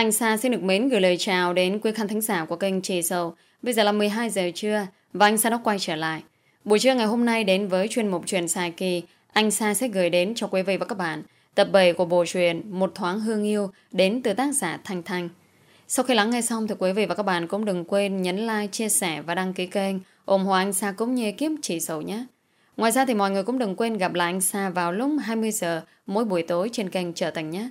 Anh Sa xin được mến gửi lời chào đến quý khán thính giả của kênh Trì Sầu. Bây giờ là 12 giờ trưa và anh Sa đã quay trở lại. Buổi trưa ngày hôm nay đến với chuyên mục truyền xài kỳ, anh Sa sẽ gửi đến cho quý vị và các bạn tập 7 của bộ truyền Một thoáng hương yêu đến từ tác giả Thanh Thanh. Sau khi lắng nghe xong thì quý vị và các bạn cũng đừng quên nhấn like, chia sẻ và đăng ký kênh ủng hộ anh Sa cũng như kiếm Trì Sầu nhé. Ngoài ra thì mọi người cũng đừng quên gặp lại anh Sa vào lúc 20 giờ mỗi buổi tối trên kênh Trở Thành nhé.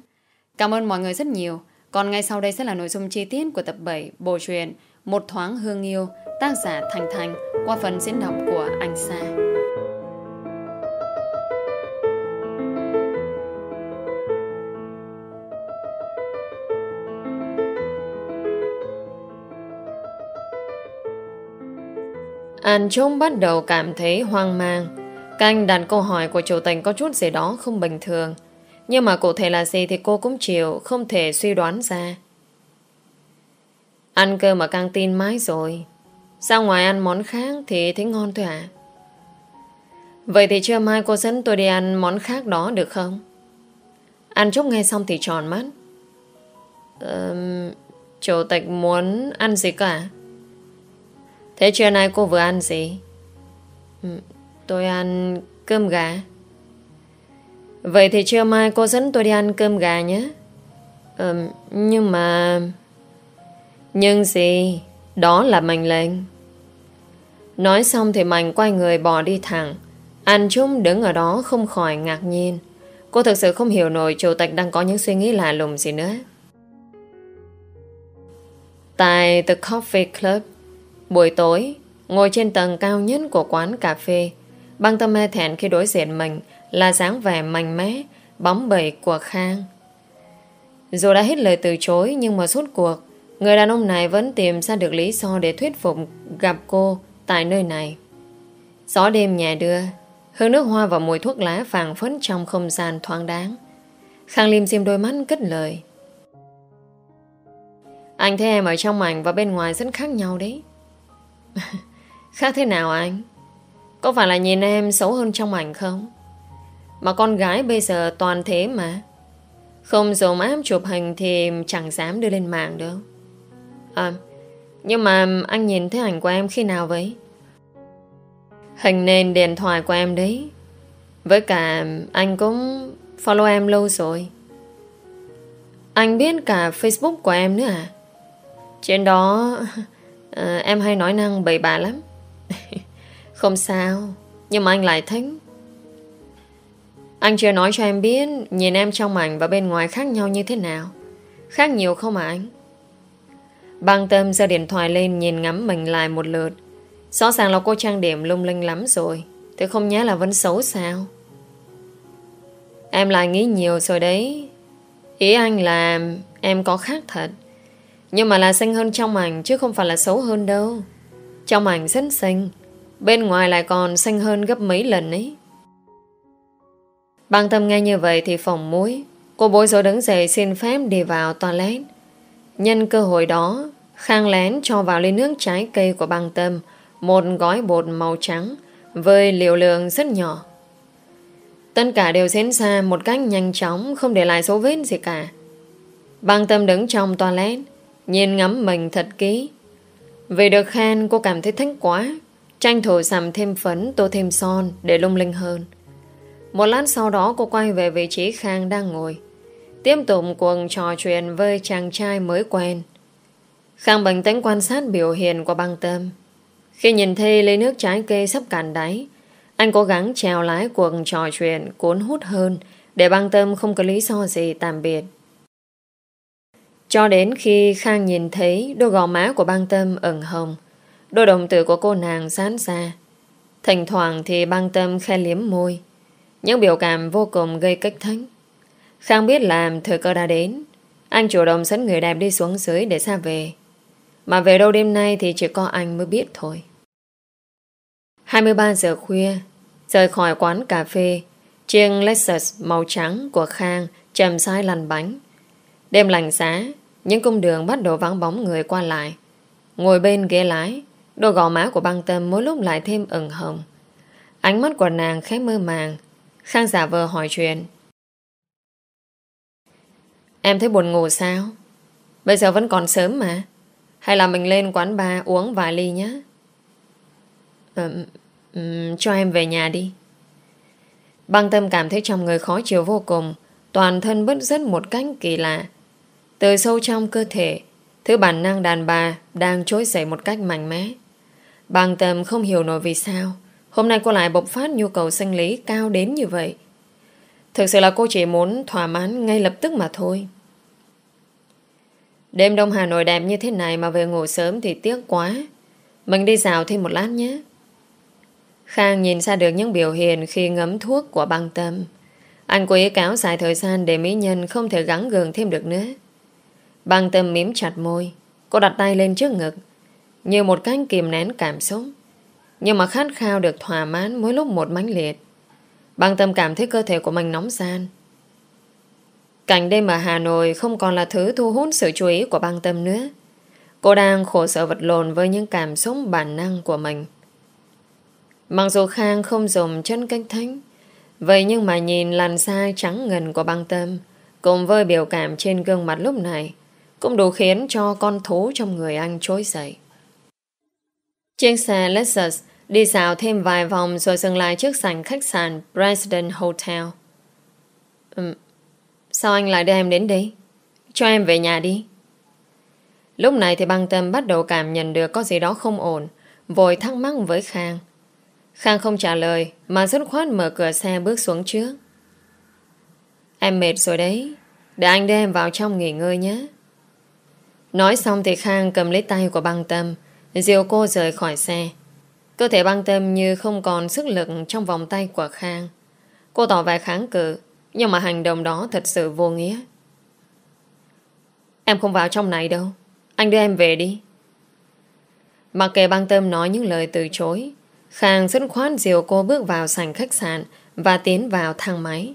Cảm ơn mọi người rất nhiều. Còn ngay sau đây sẽ là nội dung chi tiết của tập 7 bộ truyện Một thoáng hương yêu, tác giả Thành Thành, qua phần diễn đọc của anh Sa. An Trung bắt đầu cảm thấy hoang mang. Canh đặt câu hỏi của chủ tình có chút gì đó không bình thường. Nhưng mà cụ thể là gì thì cô cũng chịu Không thể suy đoán ra. Ăn cơm ở căng tin mãi rồi. Sao ngoài ăn món khác Thì thấy ngon thôi à? Vậy thì trưa mai cô dẫn tôi đi ăn Món khác đó được không? Ăn chút nghe xong thì tròn mắt. Um, Chủ tịch muốn ăn gì cả à? Thế trưa nay cô vừa ăn gì? Tôi ăn cơm gà. Vậy thì trưa mai cô dẫn tôi đi ăn cơm gà nhé. Ờ, Nhưng mà Nhưng gì? Đó là mệnh lệnh. Nói xong thì Mạnh quay người bỏ đi thẳng. Anh Trung đứng ở đó không khỏi ngạc nhiên. Cô thực sự không hiểu nổi Chủ tịch đang có những suy nghĩ lạ lùng gì nữa. Tại The Coffee Club Buổi tối Ngồi trên tầng cao nhất của quán cà phê Băng tâm mê thẹn khi đối diện mình là dáng vẻ mạnh mẽ, bóng bẩy của Khang. Dù đã hết lời từ chối nhưng mà suốt cuộc, người đàn ông này vẫn tìm ra được lý do để thuyết phục gặp cô tại nơi này. Gió đêm nhẹ đưa, hương nước hoa và mùi thuốc lá phàng phấn trong không gian thoáng đáng. Khang Lim xiêm đôi mắt cất lời. Anh thấy em ở trong ảnh và bên ngoài rất khác nhau đấy. khác thế nào anh? Có phải là nhìn em xấu hơn trong ảnh không? Mà con gái bây giờ toàn thế mà. Không dùng áp chụp hình Thì chẳng dám đưa lên mạng đâu. À Nhưng mà anh nhìn thấy ảnh của em khi nào vậy? Hình nền điện thoại của em đấy. Với cả Anh cũng follow em lâu rồi. Anh biết cả Facebook của em nữa à? Trên đó à, Em hay nói năng bậy bạ lắm. Không sao Nhưng mà anh lại thích anh chưa nói cho em biết Nhìn em trong ảnh và bên ngoài khác nhau như thế nào. Khác nhiều không hả anh? Băng tâm giơ điện thoại lên Nhìn ngắm mình lại một lượt. Rõ ràng là cô trang điểm lung linh lắm rồi. Thế không nhớ là vẫn xấu sao. Em lại nghĩ nhiều rồi đấy. Ý anh là Em có khác thật. Nhưng mà là xinh hơn trong ảnh Chứ không phải là xấu hơn đâu. Trong ảnh rất xinh, Bên ngoài lại còn xinh hơn gấp mấy lần ấy. Băng tâm nghe như vậy thì phòng mũi Cô bối rối đứng dậy xin phép đi vào toilet. Nhân cơ hội đó, Khang lén cho vào ly nước trái cây của băng tâm, Một gói bột màu trắng, Với liều lượng rất nhỏ. Tất cả đều diễn ra một cách nhanh chóng, Không để lại dấu vết gì cả. Băng tâm đứng trong toilet, Nhìn ngắm mình thật kỹ. Vì được khen, cô cảm thấy thích quá, Tranh thủ sầm thêm phấn, Tô thêm son để lung linh hơn một lát sau đó cô quay về vị trí Khang đang ngồi. Tiếp tục cuộc trò chuyện với chàng trai mới quen. Khang bình tĩnh quan sát biểu hiện của băng tâm. Khi nhìn thấy lấy nước trái cây sắp cạn đáy, anh cố gắng trèo lái cuộc trò chuyện cuốn hút hơn để băng tâm không có lý do gì tạm biệt. Cho đến khi Khang nhìn thấy đôi gò má của băng tâm ửng hồng, đôi đồng tử của cô nàng sán ra. Thỉnh thoảng thì băng tâm khe liếm môi. Những biểu cảm vô cùng gây kích thích. Khang biết làm thời cơ đã đến. Anh chủ động dẫn người đẹp đi xuống dưới để xa về. Mà về đâu đêm nay thì chỉ có anh mới biết thôi. 23 giờ khuya, Rời khỏi quán cà phê, Chiếc Lexus màu trắng của Khang chầm sai lăn bánh. Đêm lành giá, Những cung đường bắt đầu vắng bóng người qua lại. Ngồi bên ghế lái, Đôi gò má của băng tâm mỗi lúc lại thêm ửng hồng. Ánh mắt của nàng khẽ mơ màng Khang giả vờ hỏi chuyện. Em thấy buồn ngủ sao? Bây giờ vẫn còn sớm mà. Hay là mình lên quán bar uống vài ly nhé? Ừ, um, Cho em về nhà đi. Băng tâm cảm thấy trong người khó chịu vô cùng. Toàn thân bứt rứt một cách kỳ lạ. Từ sâu trong cơ thể Thứ bản năng đàn bà Đang trỗi dậy một cách mạnh mẽ. Băng tâm không hiểu nổi vì sao. Hôm nay cô lại bộc phát nhu cầu sinh lý cao đến như vậy Thực sự là cô chỉ muốn thỏa mãn ngay lập tức mà thôi Đêm đông Hà Nội đẹp như thế này mà về ngủ sớm thì tiếc quá Mình đi dạo thêm một lát nhé Khang nhìn ra được những biểu hiện khi ngấm thuốc của băng tâm. Anh quý ý cáo dài thời gian để mỹ nhân không thể gắn gường thêm được nữa. Băng tâm mím chặt môi. Cô đặt tay lên trước ngực. Như một cách kìm nén cảm xúc. Nhưng mà khát khao được thỏa mãn mỗi lúc một mãnh liệt. Băng tâm cảm thấy cơ thể của mình nóng gian. Cảnh đêm ở Hà Nội không còn là thứ thu hút sự chú ý của băng tâm nữa. Cô đang khổ sở vật lộn với những cảm xúc bản năng của mình. Mặc dù Khang không dùng chân cách thánh, Vậy nhưng mà nhìn làn da trắng ngần của băng tâm, Cùng với biểu cảm trên gương mặt lúc này, Cũng đủ khiến cho con thú trong người anh trỗi dậy Chiếc xe Lexus đi dạo thêm vài vòng rồi dừng lại trước sảnh khách sạn President Hotel. Ừ, sao anh lại đưa em đến đây? Cho em về nhà đi. Lúc này thì băng tâm bắt đầu cảm nhận được có gì đó không ổn, vội thắc mắc với Khang. Khang không trả lời Mà dứt khoát mở cửa xe bước xuống trước Em mệt rồi đấy Để anh đưa em vào trong nghỉ ngơi nhé Nói xong thì Khang cầm lấy tay của băng tâm dìu cô rời khỏi xe Cơ thể băng tâm như không còn sức lực Trong vòng tay của Khang Cô tỏ vẻ kháng cự Nhưng mà hành động đó thật sự vô nghĩa Em không vào trong này đâu Anh đưa em về đi Mặc kệ băng tâm nói những lời từ chối Khang rất khoát diều cô bước vào sảnh khách sạn và tiến vào thang máy.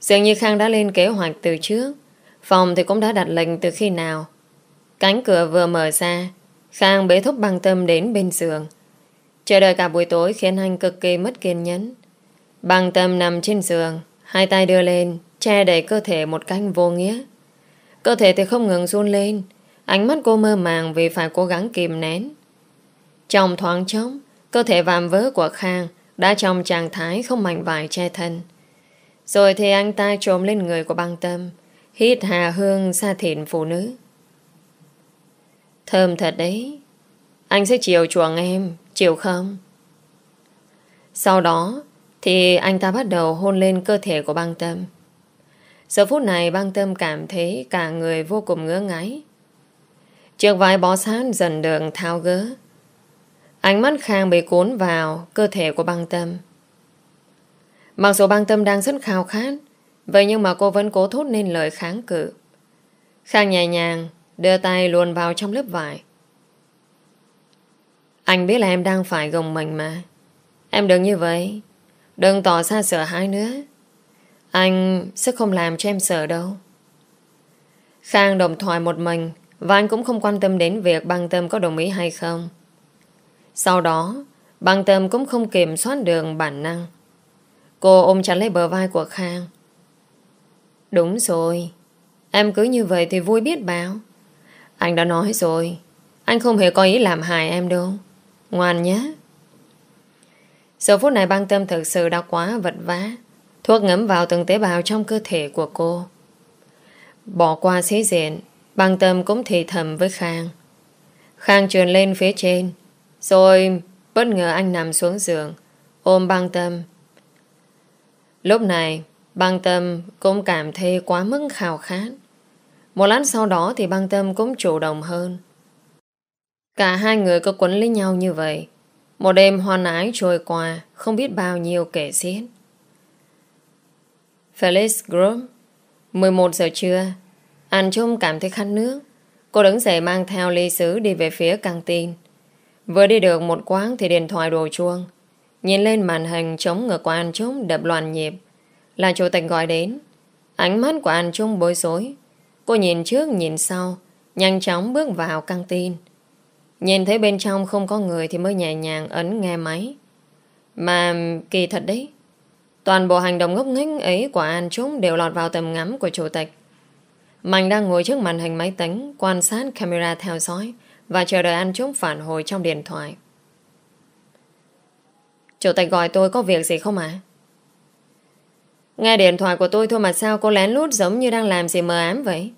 Dường như Khang đã lên kế hoạch từ trước. Phòng thì cũng đã đặt lệnh từ khi nào. Cánh cửa vừa mở ra, Khang bế thúc băng tâm đến bên giường. Chờ đợi cả buổi tối khiến anh cực kỳ mất kiên nhẫn. Bằng tâm nằm trên giường, hai tay đưa lên, che đầy cơ thể một cách vô nghĩa. Cơ thể thì không ngừng run lên, ánh mắt cô mơ màng vì phải cố gắng kìm nén. Trong thoáng chốc, Cơ thể vàm vỡ của Khang đã trong trạng thái không mảnh vải che thân. Rồi thì anh ta trồm lên người của băng tâm, hít hà hương xa thịn phụ nữ. Thơm thật đấy. Anh sẽ chiều chuộng em, Chịu không? Sau đó thì anh ta bắt đầu hôn lên cơ thể của băng tâm. Giờ phút này băng tâm cảm thấy cả người vô cùng ngứa ngáy. Chiếc vai bó sát dần đường thao gỡ. Ánh mắt Khang bị cuốn vào cơ thể của băng tâm. Mặc dù băng tâm đang rất khao khát, vậy nhưng mà cô vẫn cố thốt nên lời kháng cự. Khang nhẹ nhàng đưa tay luồn vào trong lớp vải. Anh biết là em đang phải gồng mình mà. Em đừng như vậy. Đừng tỏ ra sợ hãi nữa. Anh sẽ không làm cho em sợ đâu. Khang đồng thoại một mình và anh cũng không quan tâm đến việc băng tâm có đồng ý hay không. Sau đó, băng tâm cũng không kiểm soát được bản năng. Cô ôm chặt lấy bờ vai của Khang. Đúng rồi. Em cứ như vậy thì vui biết bao. Anh đã nói rồi. Anh không hề có ý làm hại em đâu. Ngoan nhé. Giờ phút này băng tâm thực sự đã quá vật vã. Thuốc ngấm vào từng tế bào trong cơ thể của cô. Bỏ qua xí diện, băng tâm cũng thì thầm với Khang. Khang trườn lên phía trên, rồi bất ngờ anh nằm xuống giường Ôm băng tâm Lúc này Băng tâm cũng cảm thấy quá mức khao khát Một lát sau đó Thì băng tâm cũng chủ động hơn Cả hai người cứ quấn lấy nhau như vậy Một đêm hoan ái trôi qua Không biết bao nhiêu kể xiết Felix Grum 11 giờ trưa Anh Trung cảm thấy khát nước Cô đứng dậy mang theo ly sứ đi về phía căng tin Vừa đi được một quán thì điện thoại đổ chuông. Nhìn lên màn hình chống ngực của anh Trung đập loạn nhịp. Là chủ tịch gọi đến. Ánh mắt của anh Trung bối rối. Cô nhìn trước nhìn sau, nhanh chóng bước vào căng tin. Nhìn thấy bên trong không có người thì mới nhẹ nhàng ấn nghe máy. Mà kỳ thật đấy. Toàn bộ hành động ngốc nghếch ấy của anh Trúc đều lọt vào tầm ngắm của chủ tịch. Mạnh đang ngồi trước màn hình máy tính, quan sát camera theo dõi và chờ đợi anh Trúc phản hồi trong điện thoại. Chủ tịch gọi tôi có việc gì không ạ? Nghe điện thoại của tôi thôi mà sao cô lén lút giống như đang làm gì mờ ám vậy?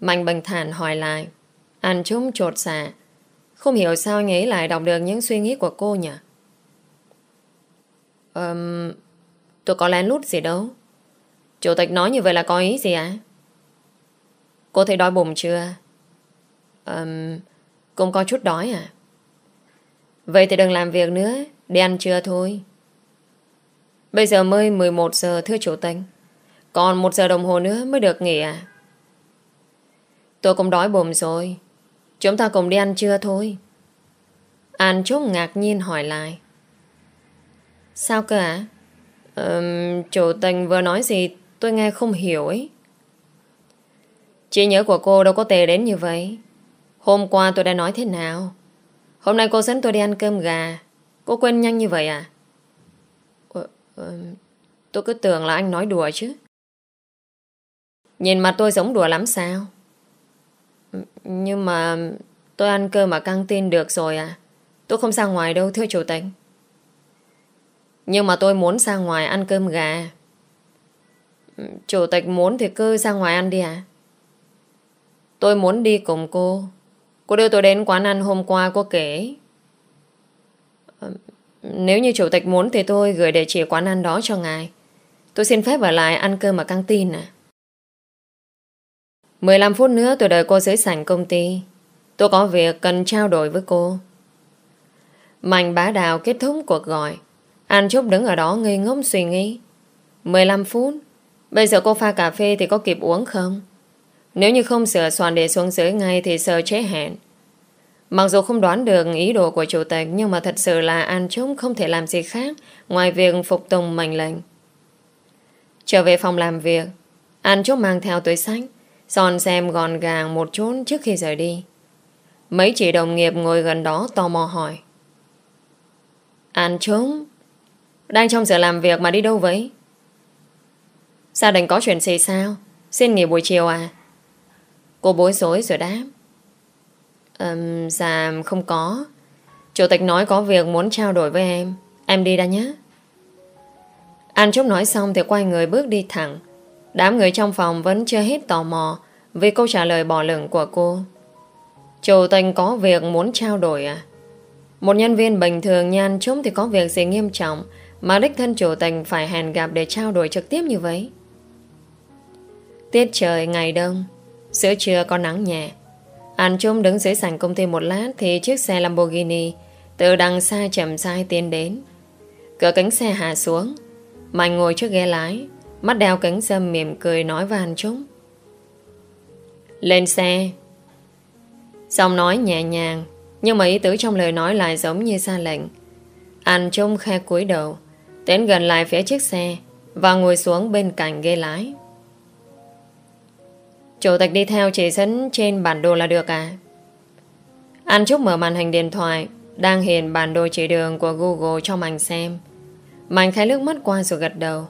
Mạnh bình thản hỏi lại. Anh chúng trột xạ. Không hiểu sao anh ấy lại đọc được những suy nghĩ của cô nhỉ? Um, tôi có lén lút gì đâu. Chủ tịch nói như vậy là có ý gì ạ? Cô thấy đói bụng chưa? Um, cũng có chút đói à? Vậy thì đừng làm việc nữa, đi ăn trưa thôi. Bây giờ mới 11 giờ thưa chủ tịch. Còn một giờ đồng hồ nữa mới được nghỉ à? Tôi cũng đói bụng rồi. Chúng ta cùng đi ăn trưa thôi. An Trúc ngạc nhiên hỏi lại. Sao cơ ạ? À? chủ tình vừa nói gì tôi nghe không hiểu ấy. Chị nhớ của cô đâu có tệ đến như vậy. Hôm qua tôi đã nói thế nào? Hôm nay cô dẫn tôi đi ăn cơm gà. Cô quên nhanh như vậy à? Ờ, tôi cứ tưởng là anh nói đùa chứ. Nhìn mặt tôi giống đùa lắm sao? Nhưng mà tôi ăn cơm ở căng tin được rồi à? Tôi không ra ngoài đâu, thưa chủ tịch. Nhưng mà tôi muốn ra ngoài ăn cơm gà. Chủ tịch muốn thì cứ ra ngoài ăn đi à? Tôi muốn đi cùng cô. Cô đưa tôi đến quán ăn hôm qua, cô kể. Nếu như chủ tịch muốn thì tôi gửi địa chỉ quán ăn đó cho ngài. Tôi xin phép ở lại ăn cơm ở căng tin à. 15 phút nữa tôi đợi cô dưới sảnh công ty. Tôi có việc cần trao đổi với cô. Mạnh bá đào kết thúc cuộc gọi. An Trúc đứng ở đó ngây ngốc suy nghĩ. 15 phút. Bây giờ cô pha cà phê thì có kịp uống không? Nếu như không sửa soạn để xuống dưới ngay thì sợ chế hẹn. Mặc dù không đoán được ý đồ của chủ tịch nhưng mà thật sự là An Trúc không thể làm gì khác ngoài việc phục tùng mệnh lệnh. Trở về phòng làm việc, An Trúc mang theo túi sách, son xem gọn gàng một chút trước khi rời đi. Mấy chị đồng nghiệp ngồi gần đó tò mò hỏi. An Trúc, đang trong giờ làm việc mà đi đâu vậy? Sao đành có chuyện gì sao? Xin nghỉ buổi chiều à? Cô bối rối rồi đáp. Um, dạ không có. Chủ tịch nói có việc muốn trao đổi với em. Em đi đã nhé. An Trúc nói xong thì quay người bước đi thẳng. Đám người trong phòng vẫn chưa hết tò mò vì câu trả lời bỏ lửng của cô. Chủ tình có việc muốn trao đổi à? Một nhân viên bình thường nhan chúng thì có việc gì nghiêm trọng mà đích thân chủ tình phải hẹn gặp để trao đổi trực tiếp như vậy. Tiết trời ngày đông, Giữa trưa có nắng nhẹ An Trung đứng dưới sảnh công ty một lát Thì chiếc xe Lamborghini Từ đằng xa chậm rãi tiến đến Cửa cánh xe hạ xuống Mạnh ngồi trước ghế lái Mắt đeo cánh sâm mỉm cười nói với anh Trung Lên xe xong nói nhẹ nhàng, Nhưng mà ý tứ trong lời nói lại giống như xa lệnh anh Trung khe cúi đầu, Tiến gần lại phía chiếc xe Và ngồi xuống bên cạnh ghế lái Chủ tịch đi theo chỉ dẫn trên bản đồ là được à? anh Trúc mở màn hình điện thoại, đang hiện bản đồ chỉ đường của Google cho Mạnh xem. Mạnh khai nước mắt qua rồi gật đầu.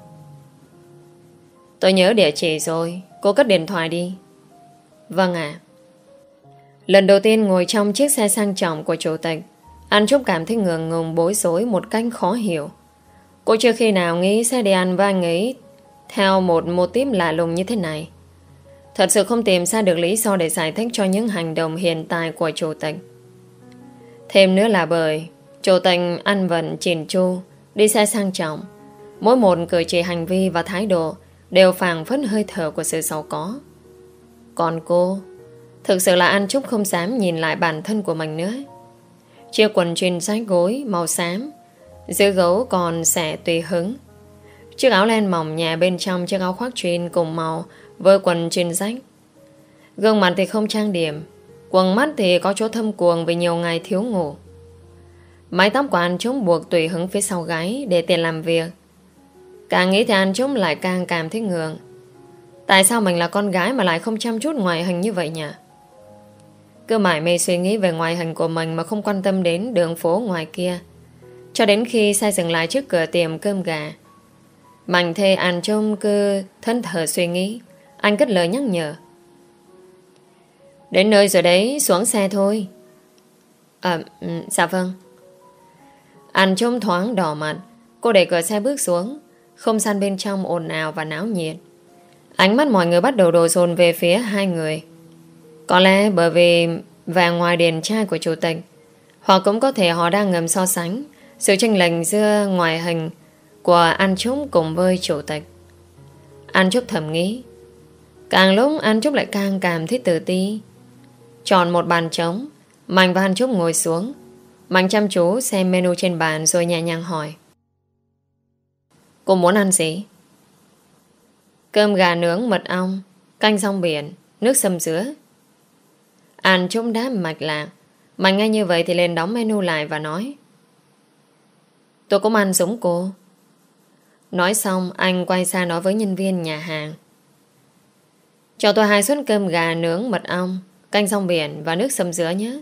Tôi nhớ địa chỉ rồi, cô cất điện thoại đi. Vâng ạ. Lần đầu tiên ngồi trong chiếc xe sang trọng của chủ tịch, anh Trúc cảm thấy ngượng ngùng bối rối một cách khó hiểu. Cô chưa khi nào nghĩ sẽ đi ăn với anh ấy theo một mô típ lạ lùng như thế này. Thật sự không tìm ra được lý do để giải thích cho những hành động hiện tại của chủ tịch. Thêm nữa là bởi chủ tịch ăn vận chỉn chu, đi xe sang trọng. Mỗi một cử chỉ hành vi và thái độ đều phảng phất hơi thở của sự giàu có. Còn cô, thực sự là An Trúc không dám nhìn lại bản thân của mình nữa. Chiếc quần jean rách gối màu xám, giữa gấu còn xẻ tùy hứng. Chiếc áo len mỏng nhẹ bên trong chiếc áo khoác jean cùng màu với quần trên rách Gương mặt thì không trang điểm Quần mắt thì có chỗ thâm cuồng Vì nhiều ngày thiếu ngủ Mái tóc của anh Trúc buộc tùy hứng phía sau gáy Để tiện làm việc Càng nghĩ thì anh Trúc lại càng cảm thấy ngượng. Tại sao mình là con gái Mà lại không chăm chút ngoại hình như vậy nhỉ? Cứ mãi mê suy nghĩ Về ngoại hình của mình Mà không quan tâm đến đường phố ngoài kia. Cho đến khi xe dừng lại trước cửa tiệm cơm gà. Mạnh thê anh Trúc cứ thân thờ suy nghĩ. Anh cất lời nhắc nhở. Đến nơi rồi đấy, Xuống xe thôi. À dạ vâng. Anh trông thoáng đỏ mặt. Cô đẩy cửa xe bước xuống. Không gian bên trong ồn ào và náo nhiệt. Ánh mắt mọi người bắt đầu đổ dồn về phía hai người. Có lẽ bởi vì Về ngoài điền trai của chủ tịch Hoặc cũng có thể họ đang ngầm so sánh Sự tranh lệch giữa ngoại hình Của An Trúc cùng với chủ tịch. An Trúc thầm nghĩ, Càng lúc An Trúc lại càng cảm thấy tự ti. Chọn một bàn trống, Mạnh và An Trúc ngồi xuống. Mạnh chăm chú xem menu trên bàn Rồi nhẹ nhàng hỏi. Cô muốn ăn gì? Cơm gà nướng mật ong Canh rong biển Nước sâm dứa An trung đáp mạch lạc mà nghe như vậy thì lên đóng menu lại và nói. Tôi cũng ăn giống cô. Nói xong anh quay sang nói với nhân viên nhà hàng. Cho tôi hai suất cơm gà nướng mật ong Canh rong biển và nước sâm dứa nhé.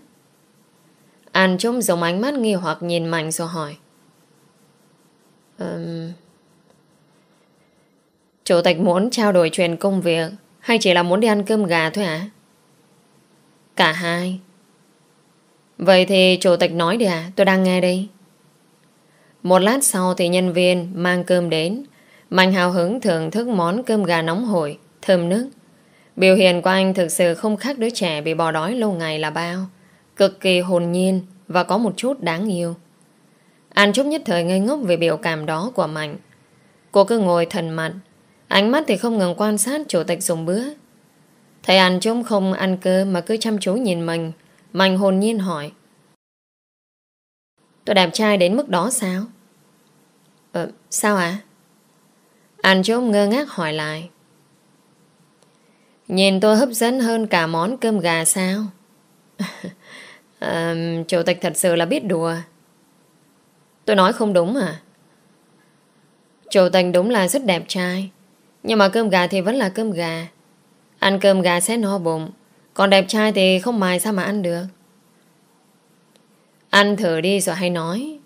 An Trung dùng ánh mắt nghi hoặc nhìn Mạnh rồi hỏi. Um, Chủ tịch muốn trao đổi chuyện công việc, Hay chỉ là muốn đi ăn cơm gà thôi à Cả hai. Vậy thì chủ tịch nói đi à Tôi đang nghe đây. Một lát sau thì nhân viên mang cơm đến. Mạnh hào hứng thưởng thức món cơm gà nóng hổi, Thơm nước. Biểu hiện của anh thực sự không khác đứa trẻ Bị bỏ đói lâu ngày là bao. Cực kỳ hồn nhiên Và có một chút đáng yêu. An Trúc nhất thời ngây ngốc Về biểu cảm đó của Mạnh. Cô cứ ngồi thần mặt Ánh mắt thì không ngừng quan sát chủ tịch dùng bữa Thầy ăn trông không ăn cơm Mà cứ chăm chú nhìn mình Mạnh hồn nhiên hỏi Tôi đẹp trai đến mức đó sao? Ờ, sao ạ? À? anh trông ngơ ngác hỏi lại Nhìn tôi hấp dẫn hơn cả món cơm gà sao? à, chủ tịch thật sự là biết đùa. Tôi nói không đúng à? Chủ tịch đúng là rất đẹp trai. Nhưng mà cơm gà thì vẫn là cơm gà. Ăn cơm gà sẽ no bụng. Còn đẹp trai thì không mài sao mà ăn được. Ăn thử đi rồi hay nói.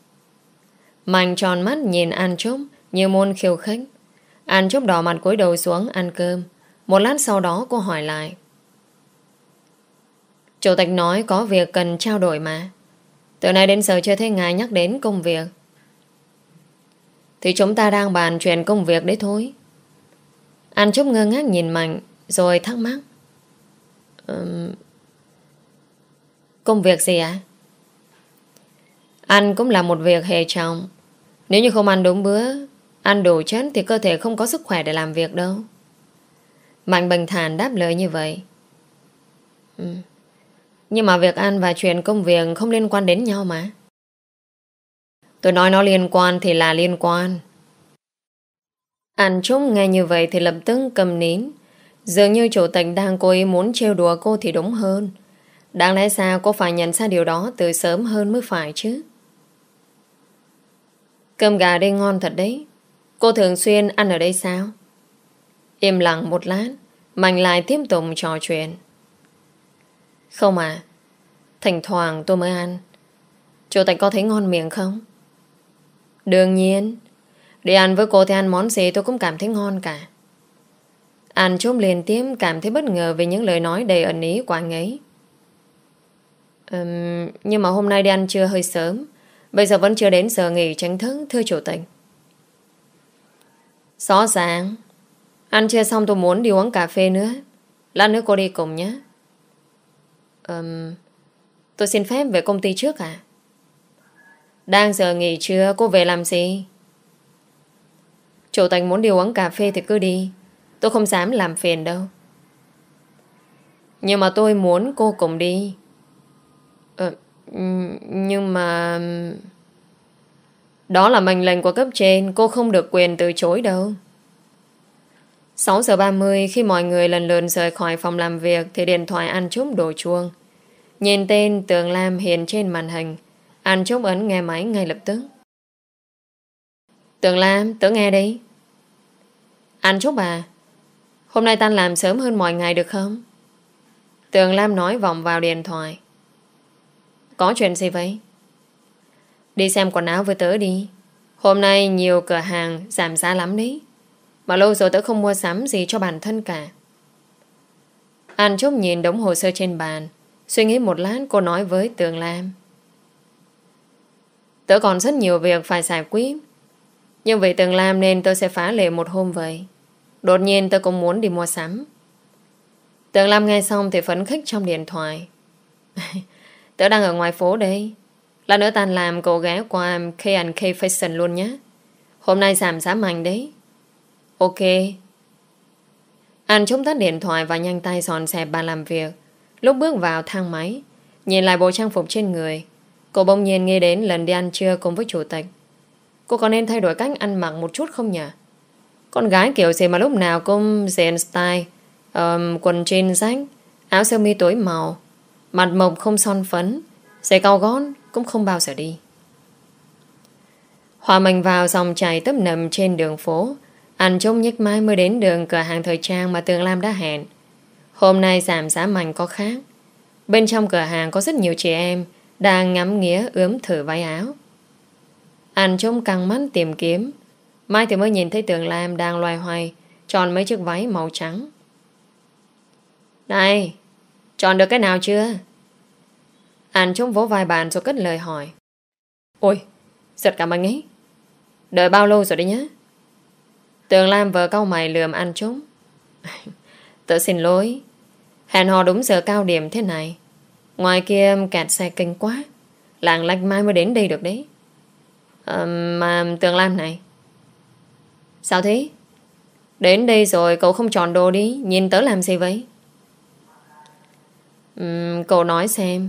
Mạnh tròn mắt nhìn An Trúc như môn khiêu khích. An Trúc đỏ mặt cúi đầu xuống ăn cơm. Một lát sau đó cô hỏi lại Chủ tịch nói có việc cần trao đổi mà Từ nay đến giờ chưa thấy ngài nhắc đến công việc Thì chúng ta đang bàn chuyện công việc đấy thôi An Trúc ngơ ngác nhìn Mạnh Rồi thắc mắc um, Công việc gì ạ? À? Ăn cũng là một việc hề trọng Nếu như không ăn đúng bữa Ăn đủ chất thì cơ thể không có sức khỏe để làm việc đâu Mạnh bình thản đáp lời như vậy ừ. Nhưng mà việc ăn và chuyện công việc Không liên quan đến nhau mà Tôi nói nó liên quan Thì là liên quan An Trúc nghe như vậy Thì lập tức cầm nín. Dường như chủ tịch đang cố ý muốn trêu đùa cô Thì đúng hơn. Đáng lẽ sao cô phải nhận ra điều đó Từ sớm hơn mới phải chứ? Cơm gà đây ngon thật đấy. Cô thường xuyên ăn ở đây sao? Im lặng một lát Mạnh lại tiếp tục trò chuyện. Không à Thỉnh thoảng tôi mới ăn. Chủ tịch có thấy ngon miệng không? Đương nhiên. Đi ăn với cô thì ăn món gì tôi cũng cảm thấy ngon cả. An chôm liền tiếp cảm thấy bất ngờ Về những lời nói đầy ẩn ý của anh ấy. Um, Nhưng mà hôm nay đi ăn trưa hơi sớm. Bây giờ vẫn chưa đến giờ nghỉ tránh thức Thưa chủ tịch. Rõ ràng. Ăn chưa xong tôi muốn đi uống cà phê nữa. Lát nữa cô đi cùng nhé. Um, Tôi xin phép về công ty trước à Đang giờ nghỉ trưa Cô về làm gì? Chủ tịch muốn đi uống cà phê thì cứ đi Tôi không dám làm phiền đâu Nhưng mà tôi muốn cô cùng đi ờ, Nhưng mà Đó là mệnh lệnh của cấp trên Cô không được quyền từ chối đâu 6 giờ 30 khi mọi người lần lượt rời khỏi phòng làm việc thì điện thoại An Trúc đổ chuông. Nhìn tên Tường Lam hiện trên màn hình. An Trúc ấn nghe máy ngay lập tức. Tường Lam, tớ nghe đi. An chúc bà. hôm nay tan làm sớm hơn mọi ngày được không? Tường Lam nói vòng vào điện thoại. Có chuyện gì vậy? Đi xem quần áo với tớ đi. Hôm nay nhiều cửa hàng giảm giá lắm đấy. Mà lâu rồi tớ không mua sắm gì cho bản thân cả An Trúc nhìn đống hồ sơ trên bàn Suy nghĩ một lát cô nói với Tường Lam Tớ còn rất nhiều việc phải giải quyết nhưng vì Tường Lam nên tôi sẽ phá lệ một hôm vậy. Đột nhiên tôi cũng muốn đi mua sắm. Tường Lam nghe xong thì phấn khích trong điện thoại. Tớ đang ở ngoài phố đây. Là nữa tan làm cậu ghé qua K&K Fashion luôn nhé. Hôm nay giảm giá mạnh đấy. Ok. Anh chống tắt điện thoại và nhanh tay dọn xẹp bàn làm việc. Lúc bước vào thang máy, Nhìn lại bộ trang phục trên người, Cô bỗng nhiên nghe đến lần đi ăn trưa cùng với chủ tịch. Cô có nên thay đổi cách ăn mặc một chút không nhỉ? Con gái kiểu gì mà lúc nào cũng dền style um, Quần jean rách Áo sơ mi tối màu Mặt mộc không son phấn Giày cao gót cũng không bao giờ đi. Hòa mình vào dòng chảy tấp nầm trên đường phố Anh trông nhếch mai mới đến đường cửa hàng thời trang mà Tường Lam đã hẹn. Hôm nay giảm giá mạnh có khác. Bên trong cửa hàng có rất nhiều chị em Đang ngắm nghía ướm thử váy áo. Anh trông căng mắt tìm kiếm. Mai thì mới nhìn thấy Tường Lam đang loay hoay, Chọn mấy chiếc váy màu trắng. Này, Chọn được cái nào chưa? Anh trông vỗ vai bàn rồi cất lời hỏi. Ôi, Giật cả mình ấy. Đợi bao lâu rồi đấy nhá. Tường Lam vừa câu mày lườm anh trúng Tớ xin lỗi. Hẹn hò đúng giờ cao điểm thế này. Ngoài kia kẹt xe kinh quá. Làng lạch mai mới đến đây được đấy. Mà Tường Lam này. Sao thế? Đến đây rồi cậu không chọn đồ đi Nhìn tớ làm gì vậy? Uhm, Cậu nói xem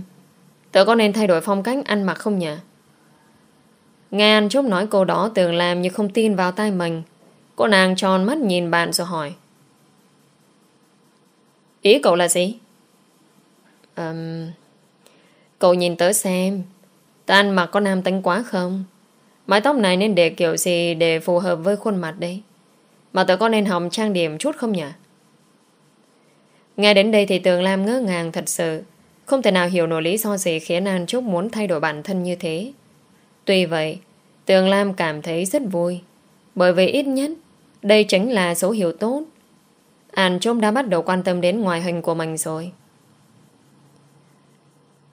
Tớ có nên thay đổi phong cách ăn mặc không nhỉ? Nghe anh Trúc nói cô đó Tường Lam như không tin vào tay mình. Cô nàng tròn mắt nhìn bạn rồi hỏi. Ý cậu là gì? Um, cậu nhìn tớ xem Tớ ăn mặc có nam tính quá không? Mái tóc này nên để kiểu gì Để phù hợp với khuôn mặt đấy Mà tớ có nên hỏng trang điểm chút không nhỉ? Nghe đến đây thì Tường Lam ngỡ ngàng thật sự. Không thể nào hiểu nổi lý do gì Khiến An Trúc muốn thay đổi bản thân như thế. Tuy vậy, Tường Lam cảm thấy rất vui. Bởi vì ít nhất, Đây chính là số hiệu tốt. An Trúc đã bắt đầu quan tâm đến ngoại hình của mình rồi.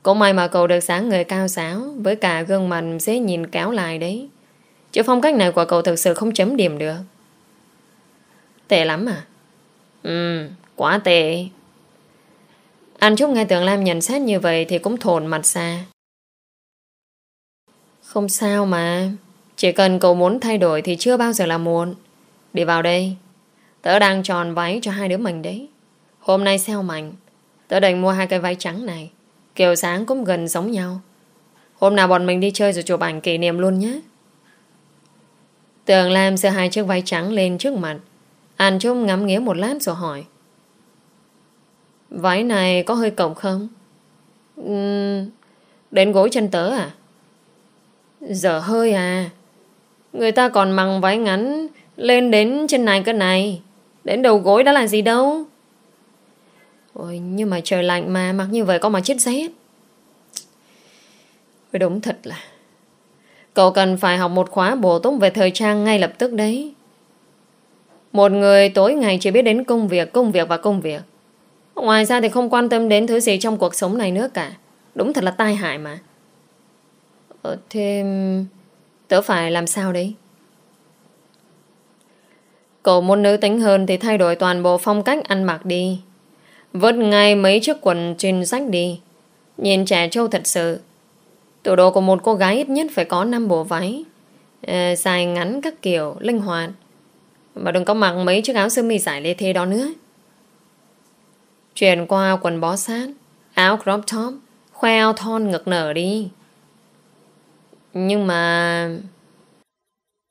Cũng may mà cậu được sáng người cao giáo, Với cả gương mặt dễ nhìn kéo lại đấy. Chứ phong cách này của cậu thực sự không chấm điểm được. Tệ lắm à? Ừ Quá tệ. Anh Trúc nghe tưởng Lam nhận xét như vậy Thì cũng thồn mặt xa Không sao mà. Chỉ cần cậu muốn thay đổi Thì chưa bao giờ là muộn. Đi vào đây. Tớ đang tròn váy cho hai đứa mình đấy. Hôm nay sale mạnh Tớ định mua hai cái váy trắng này. Kiểu sáng cũng gần giống nhau. Hôm nào bọn mình đi chơi rồi chụp ảnh kỷ niệm luôn nhé. Tường Lam giơ hai chiếc váy trắng lên trước mặt. Anh Trung ngắm nghía một lát rồi hỏi. Váy này có hơi cổng không? Uhm, đến gối chân tớ à? Giờ hơi à. Người ta còn mặc váy ngắn Lên đến chân này cơ này. Đến đầu gối đã là gì đâu? Ôi nhưng mà trời lạnh mà Mặc như vậy có mà chết rét Đúng thật là. Cậu cần phải học một khóa bổ túc về thời trang ngay lập tức đấy. Một người tối ngày chỉ biết đến công việc, công việc và công việc. Ngoài ra thì không quan tâm đến thứ gì trong cuộc sống này nữa cả. Đúng thật là tai hại mà. Ờ, thế tớ phải làm sao đấy? Cậu muốn nữ tính hơn thì thay đổi toàn bộ phong cách ăn mặc đi. Vớt ngay mấy chiếc quần trên rách đi. Nhìn trẻ trâu thật sự. Tủ đồ của một cô gái ít nhất phải có 5 bộ váy. À, dài ngắn các kiểu, linh hoạt. Mà đừng có mặc mấy chiếc áo sơ mi giải lê thê đó nữa. Chuyển qua quần bó sát, áo crop top, khoe áo thon ngực nở đi. Nhưng mà...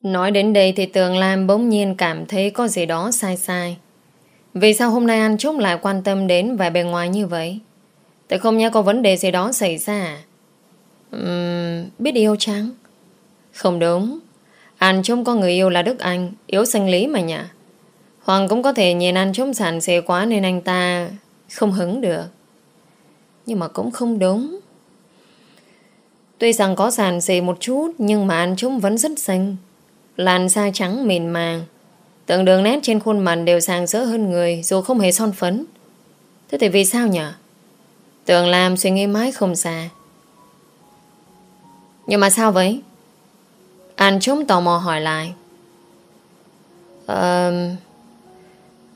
Nói đến đây thì Tường Lam bỗng nhiên cảm thấy có gì đó sai sai. Vì sao hôm nay anh Trúc lại quan tâm đến vẻ bề ngoài như vậy? Tại không nhớ có vấn đề gì đó xảy ra à? Uhm, biết yêu chăng? Không đúng. Anh Trúc có người yêu là Đức Anh, yếu sinh lý mà nhỉ? Hoàng cũng có thể nhìn anh Trúc sàn xề quá nên anh ta không hứng được. Nhưng mà cũng không đúng. Tuy rằng có sàn xề một chút nhưng mà anh Trúc vẫn rất xinh. Làn da trắng mịn màng Từng đường nét trên khuôn mặt đều sàng sỡ hơn người, Dù không hề son phấn Thế thì vì sao nhỉ? Tưởng làm suy nghĩ mãi không xa. Nhưng mà sao vậy? Anh Trúc tò mò hỏi lại. Ờ...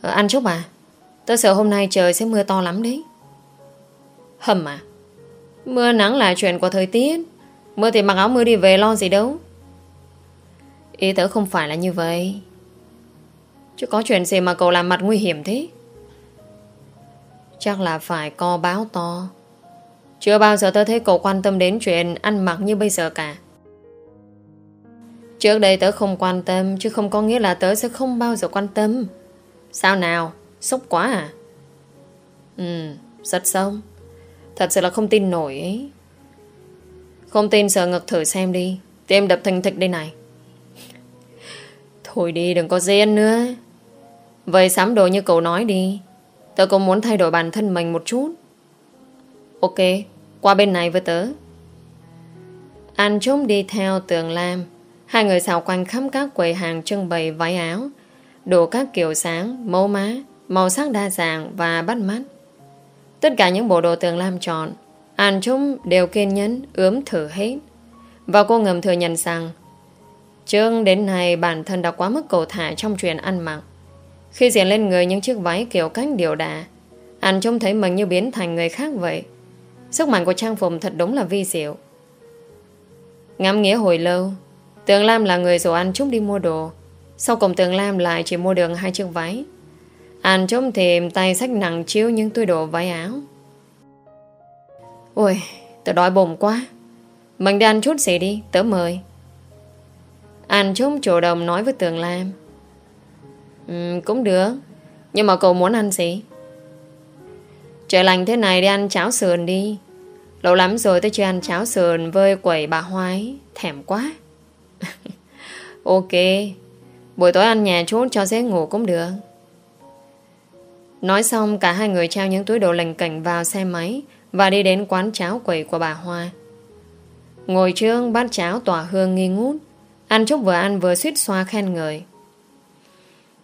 Anh Trúc à? tôi sợ hôm nay trời sẽ mưa to lắm đấy. Hầm à? Mưa nắng là chuyện của thời tiết. Mưa thì mặc áo mưa đi về lo gì đâu. Ý tớ không phải là như vậy. Chứ có chuyện gì mà cậu làm mặt nguy hiểm thế? Chắc là phải co báo to. Chưa bao giờ tớ thấy cậu quan tâm đến chuyện ăn mặc như bây giờ cả. Trước đây tớ không quan tâm, Chứ không có nghĩa là tớ sẽ không bao giờ quan tâm. Sao nào? Sốc quá à? Ừ Rất sông Thật sự là không tin nổi ấy. Không tin sợ ngực thử xem đi. Tim đập thình thịch đây này. Thôi đi, đừng có rên nữa. Vậy sắm đồ như cậu nói đi Tớ cũng muốn thay đổi bản thân mình một chút Ok Qua bên này với tớ Anh trốn đi theo tường lam Hai người xào quanh khắp các quầy hàng trưng bày váy áo, đồ các kiểu sáng, mẫu má, màu sắc đa dạng và bắt mắt. Tất cả những bộ đồ tường lam tròn, anh chúng đều kiên nhẫn, ướm thử hết. Và cô ngầm thừa nhận rằng Trương đến nay bản thân đã quá mức cầu thả trong chuyện ăn mặc. Khi diện lên người những chiếc váy kiểu cách điều đà, anh trông thấy mình như biến thành người khác vậy. Sức mạnh của trang phục thật đúng là vi diệu. Ngắm nghĩa hồi lâu, Tường Lam là người rủ anh Trúc đi mua đồ. Sau cùng Tường Lam lại chỉ mua được hai chiếc váy. Anh Trúc thì tay sách nặng chiếu những túi đồ váy áo. Ôi Tớ đói bụng quá. Mình đi ăn chút gì đi Tớ mời. Anh Trúc chủ động nói với Tường Lam ừ, Cũng được. Nhưng mà cậu muốn ăn gì? Trời lành thế này đi ăn cháo sườn đi. Lâu lắm rồi tôi chưa ăn cháo sườn với quẩy bà Hoái. Thèm quá. Ok. Buổi tối ăn nhà chút cho dễ ngủ cũng được. Nói xong cả hai người trao những túi đồ lành cảnh vào xe máy Và đi đến quán cháo quẩy của bà Hoa. Ngồi trương bát cháo tỏa hương nghi ngút. Ăn chúc vừa ăn vừa suýt xoa khen người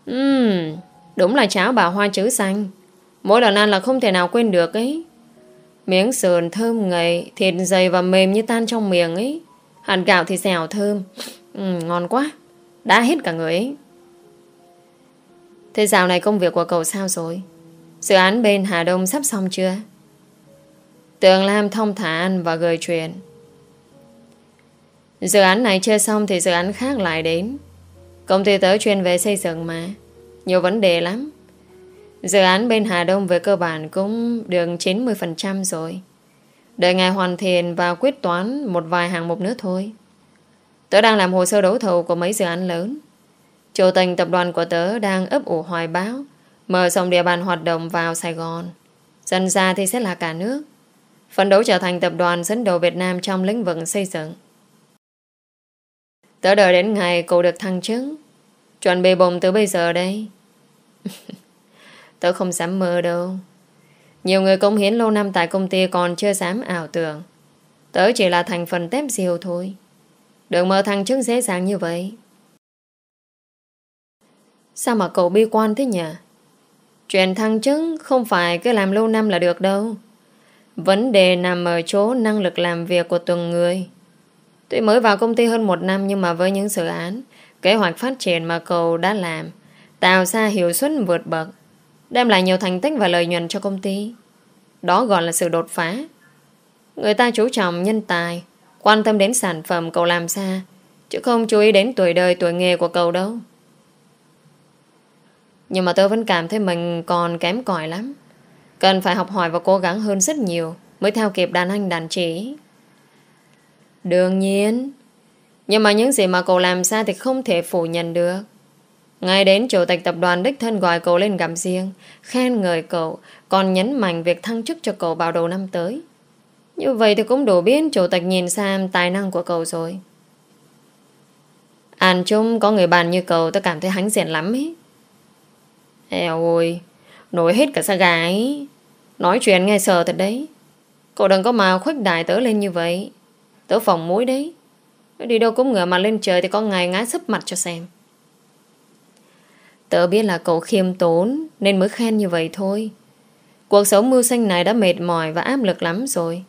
Ừm Đúng là cháo bà Hoa chữ xanh. Mỗi lần ăn là không thể nào quên được ấy. Miếng sườn thơm ngậy Thịt dày và mềm như tan trong miệng ấy. Hạt gạo thì xèo thơm. Ừ, Ngon quá. Đã hết cả người ấy. Thế dạo này công việc của cậu sao rồi? Dự án bên Hà Đông sắp xong chưa? Tường Lam thông thả ăn và gửi chuyện. Dự án này chưa xong Thì dự án khác lại đến. Công ty tớ chuyên về xây dựng mà Nhiều vấn đề lắm Dự án bên Hà Đông về cơ bản Cũng được 90% rồi Đợi ngày hoàn thiện và quyết toán một vài hàng mục nữa thôi. Tớ đang làm hồ sơ đấu thầu của mấy dự án lớn. Chủ tình tập đoàn của tớ đang ấp ủ hoài báo mở rộng địa bàn hoạt động vào Sài Gòn. Dần ra thì sẽ là cả nước. Phấn đấu trở thành tập đoàn dẫn đầu Việt Nam trong lĩnh vực xây dựng. Tớ đợi đến ngày cậu được thăng chức. Chuẩn bị bồng từ bây giờ đây. tớ không dám mơ đâu. Nhiều người công hiến lâu năm tại công ty còn chưa dám ảo tưởng. Tớ chỉ là thành phần tép diều thôi. Đừng mơ thăng chức dễ dàng như vậy. Sao mà cậu bi quan thế nhỉ? Chuyện thăng chức không phải cứ làm lâu năm là được đâu. Vấn đề nằm ở chỗ năng lực làm việc của từng người. Tuy mới vào công ty hơn một năm nhưng mà với những dự án, kế hoạch phát triển mà cậu đã làm, tạo ra hiệu suất vượt bậc, đem lại nhiều thành tích và lợi nhuận cho công ty. Đó gọi là sự đột phá. Người ta chú trọng nhân tài, quan tâm đến sản phẩm cậu làm ra, chứ không chú ý đến tuổi đời, tuổi nghề của cậu đâu. Nhưng mà tôi vẫn cảm thấy mình còn kém cỏi lắm. Cần phải học hỏi và cố gắng hơn rất nhiều mới theo kịp đàn anh đàn chị. Đương nhiên. Nhưng mà những gì mà cậu làm ra thì không thể phủ nhận được. Ngay đến chủ tịch tập đoàn đích thân gọi cậu lên gặp riêng, khen ngợi cậu, còn nhấn mạnh việc thăng chức cho cậu vào đầu năm tới. Như vậy thì cũng đủ biết chủ tịch nhìn xem tài năng của cậu rồi. An chung có người bạn như cậu tôi cảm thấy hãnh diện lắm ấy. Eo ôi, nổi hết cả xa gà ấy. Nói chuyện nghe sờ thật đấy. Cậu đừng có mà khuếch đại tớ lên như vậy. Tớ phòng mũi đấy. Đi đâu cũng ngửa mặt lên trời thì có ngày ngã sấp mặt cho xem. Tớ biết là cậu khiêm tốn Nên mới khen như vậy thôi Cuộc sống mưu sinh này đã mệt mỏi và áp lực lắm rồi.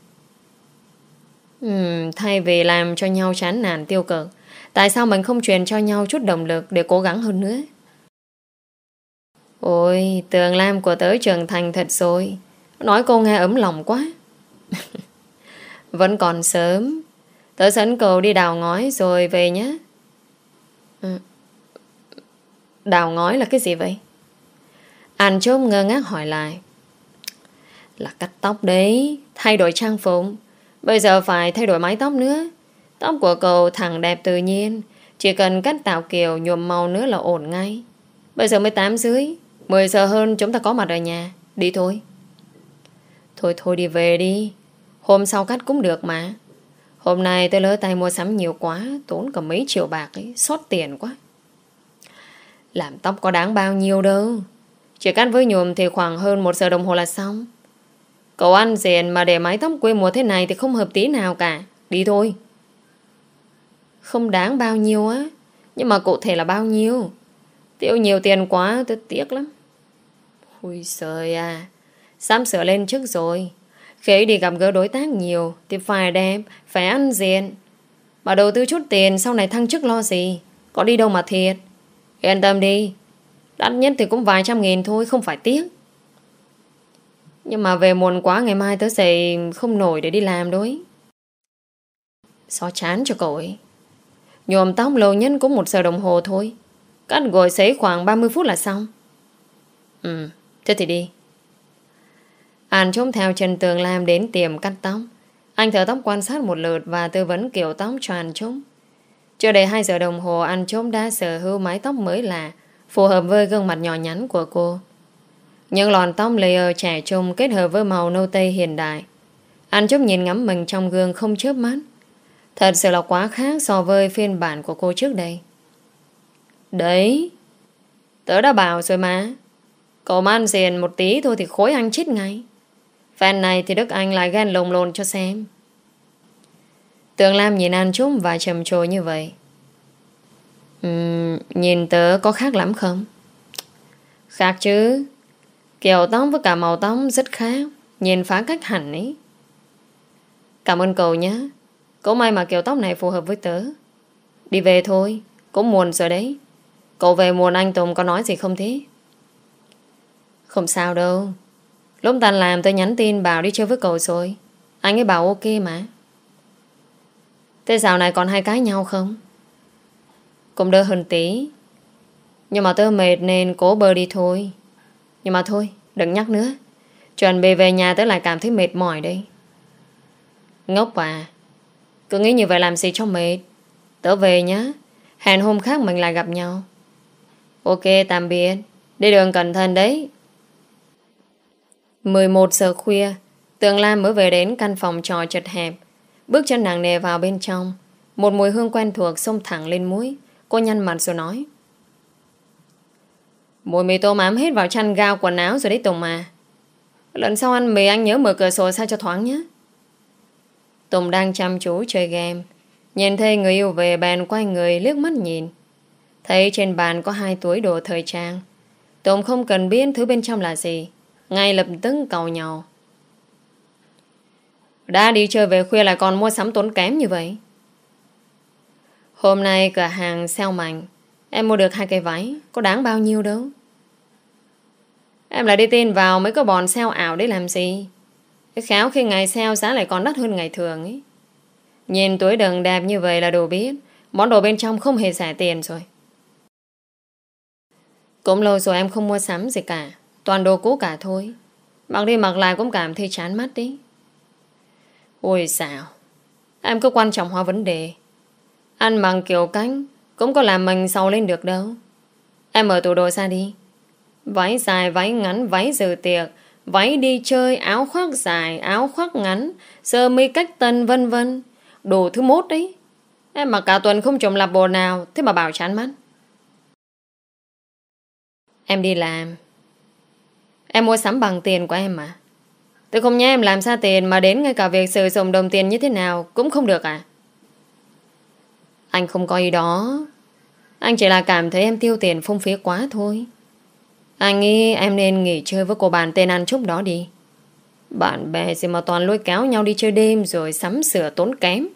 Uhm, thay vì làm cho nhau chán nản tiêu cực, tại sao mình không truyền cho nhau chút động lực để cố gắng hơn nữa? Ôi, tường lam của tớ trưởng thành thật rồi. Nói cô nghe ấm lòng quá. Vẫn còn sớm. Tớ dẫn cậu đi đào ngói rồi về nhé. Ừ. Đào ngói là cái gì vậy? Anh chốt ngơ ngác hỏi lại. Là cắt tóc đấy, thay đổi trang phục. Bây giờ phải thay đổi mái tóc nữa. Tóc của cậu thẳng đẹp tự nhiên. Chỉ cần cắt tạo kiểu nhuộm màu nữa là ổn ngay. Bây giờ mới 8 dưới. 10 giờ hơn chúng ta có mặt ở nhà. Đi thôi. Thôi thôi đi về đi. Hôm sau cắt cũng được mà. Hôm nay tôi lỡ tay mua sắm nhiều quá, tốn cả mấy triệu bạc ấy, xót tiền quá. Làm tóc có đáng bao nhiêu đâu. Chỉ cắt với nhuộm thì khoảng hơn một giờ đồng hồ là xong. Cậu ăn diện mà để mái tóc quê mùa thế này thì không hợp tí nào cả. Đi thôi. Không đáng bao nhiêu á. Nhưng mà cụ thể là bao nhiêu? Tiêu nhiều tiền quá tôi tiếc lắm. Ui trời à. Sám sửa lên trước rồi. Khi đi gặp gỡ đối tác nhiều thì phải đẹp, phải ăn diện. Mà đầu tư chút tiền sau này thăng chức lo gì. Có đi đâu mà thiệt. Yên tâm đi. Đắt nhất thì cũng vài trăm nghìn thôi, không phải tiếc. Nhưng mà về muộn quá ngày mai tớ dậy không nổi để đi làm đối. Xó chán cho cậu ấy. Nhuộm tóc lâu nhất cũng một giờ đồng hồ thôi. Cắt gội sấy khoảng 30 phút là xong. Ừ, thế thì đi. An trông theo Trần Tường Lam đến tiệm cắt tóc. Anh thở tóc quan sát một lượt và tư vấn kiểu tóc cho An Trông. Chưa đầy 2 giờ đồng hồ An Trông đã sở hữu mái tóc mới lạ, phù hợp với gương mặt nhỏ nhắn của cô. Những lọn tóc layer trẻ trung kết hợp với màu nâu tây hiện đại. An Trúc nhìn ngắm mình trong gương không chớp mắt. Thật sự là quá khác so với phiên bản của cô trước đây. Đấy, tớ đã bảo rồi mà. Cậu man diện một tí thôi thì khối anh chết ngay phần này thì Đức Anh lại ghen lồng lồn cho xem. Tường Lam nhìn An Trúc và trầm trồ như vậy. Uhm, nhìn tớ có khác lắm không? Khác chứ. Kiểu tóc với cả màu tóc rất khác. Nhìn phá cách hẳn ấy. Cảm ơn cậu nhé. Cậu may mà kiểu tóc này phù hợp với tớ. Đi về thôi. Cũng muộn rồi đấy. Cậu về muộn anh Tùng có nói gì không thế? Không sao đâu. Lúc tan làm tôi nhắn tin bảo đi chơi với cậu rồi. Anh ấy bảo ok mà. Thế dạo này còn hai cái nhau không? Cũng đỡ hơn tí. Nhưng mà tớ mệt nên cố bơ đi thôi. Nhưng mà thôi, đừng nhắc nữa. Chuẩn bị về nhà tớ lại cảm thấy mệt mỏi đây. Ngốc à. Cứ nghĩ như vậy làm gì cho mệt. Tớ về nhá. Hẹn hôm khác mình lại gặp nhau. Ok, tạm biệt. Đi đường cẩn thận đấy. 11 giờ khuya, Tường Lam mới về đến căn phòng trò chật hẹp. Bước chân nặng nề vào bên trong. Một mùi hương quen thuộc xông thẳng lên mũi. Cô nhăn mặt rồi nói. Mùi mì tôm ám hết vào chăn gao quần áo rồi đấy Tùng mà. Lần sau ăn mì anh nhớ mở cửa sổ sao cho thoáng nhé. Tùng đang chăm chú chơi game. Nhìn thấy người yêu về bàn quay người liếc mắt nhìn. Thấy trên bàn có hai túi đồ thời trang. Tùng không cần biết thứ bên trong là gì. Ngay lập tức cầu nhau. Đã đi chơi về khuya lại còn mua sắm tốn kém như vậy. Hôm nay cửa hàng sale mạnh. Em mua được hai cây váy. Có đáng bao nhiêu đâu. Em lại đi tin vào mấy cái bọn sale ảo để làm gì. Cái khéo khi ngày sale giá lại còn đắt hơn ngày thường ấy. Nhìn túi đần đẹp như vậy là đồ biết. Món đồ bên trong không hề rẻ tiền rồi. Cũng lâu rồi em không mua sắm gì cả. Toàn đồ cũ cả thôi. Mặc đi mặc lại cũng cảm thấy chán mắt đi Ôi xào, Em cứ quan trọng hóa vấn đề. Ăn bằng kiểu cánh Cũng có làm mình sâu lên được đâu. Em mở tủ đồ ra đi. Váy dài, váy ngắn, váy dự tiệc Váy đi chơi, áo khoác dài Áo khoác ngắn Sơ mi cách tân vân vân. Đồ thứ mốt đấy. Em mặc cả tuần không trộm lạp bộ nào Thế mà bảo chán mắt. Em đi làm. Em mua sắm bằng tiền của em mà Tôi không nhớ em làm xa tiền Mà đến ngay cả việc sử dụng đồng tiền như thế nào Cũng không được à Anh không có ý đó Anh chỉ là cảm thấy em tiêu tiền phung phí quá thôi Anh nghĩ em nên nghỉ chơi với cô bạn tên ăn chúc đó đi. Bạn bè gì mà toàn lôi kéo nhau đi chơi đêm rồi sắm sửa tốn kém.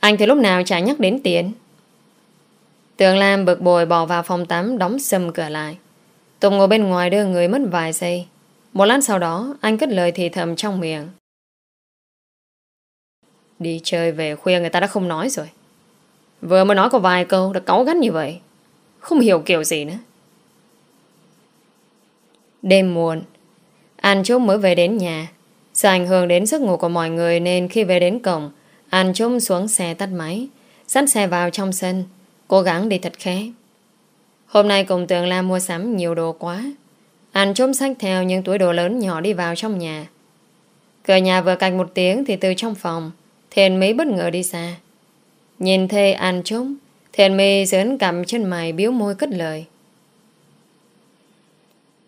Anh thì lúc nào chả nhắc đến tiền. Tường Lam bực bồi bỏ vào phòng tắm, đóng sầm cửa lại. Tùng ngồi bên ngoài đưa người mất vài giây. Một lát sau đó anh cất lời thì thầm trong miệng. Đi chơi về khuya người ta đã không nói rồi. Vừa mới nói có vài câu đã cáu gắt như vậy. Không hiểu kiểu gì nữa. Đêm muộn, An Trúc mới về đến nhà. Sợ ảnh hưởng đến giấc ngủ của mọi người nên khi về đến cổng, An Trúc xuống xe tắt máy, dắt xe vào trong sân, cố gắng đi thật khẽ. Hôm nay cùng Tường Lam mua sắm nhiều đồ quá. anh trốn sách theo những túi đồ lớn nhỏ đi vào trong nhà. Cửa nhà vừa cạch một tiếng thì từ trong phòng, Thiền Mỹ bất ngờ đi xa. Nhìn thấy anh trốn, Thiền Mỹ dớn cầm chân mày biếu môi cất lời.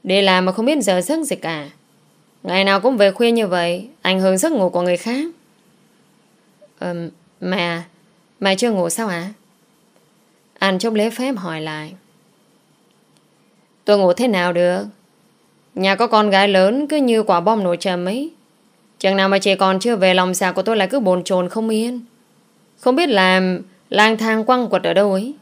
Đi làm mà không biết giờ giấc gì cả. Ngày nào cũng về khuya như vậy Ảnh hưởng giấc ngủ của người khác Ừm, mẹ Mẹ chưa ngủ sao hả Anh chốc lễ phép hỏi lại Tôi ngủ thế nào được? Nhà có con gái lớn Cứ như quả bom nổ trầm ấy. Chẳng nào mà chị còn chưa về lòng xà của tôi lại cứ bồn chồn không yên. Không biết làm lang thang quăng quật ở đâu ấy.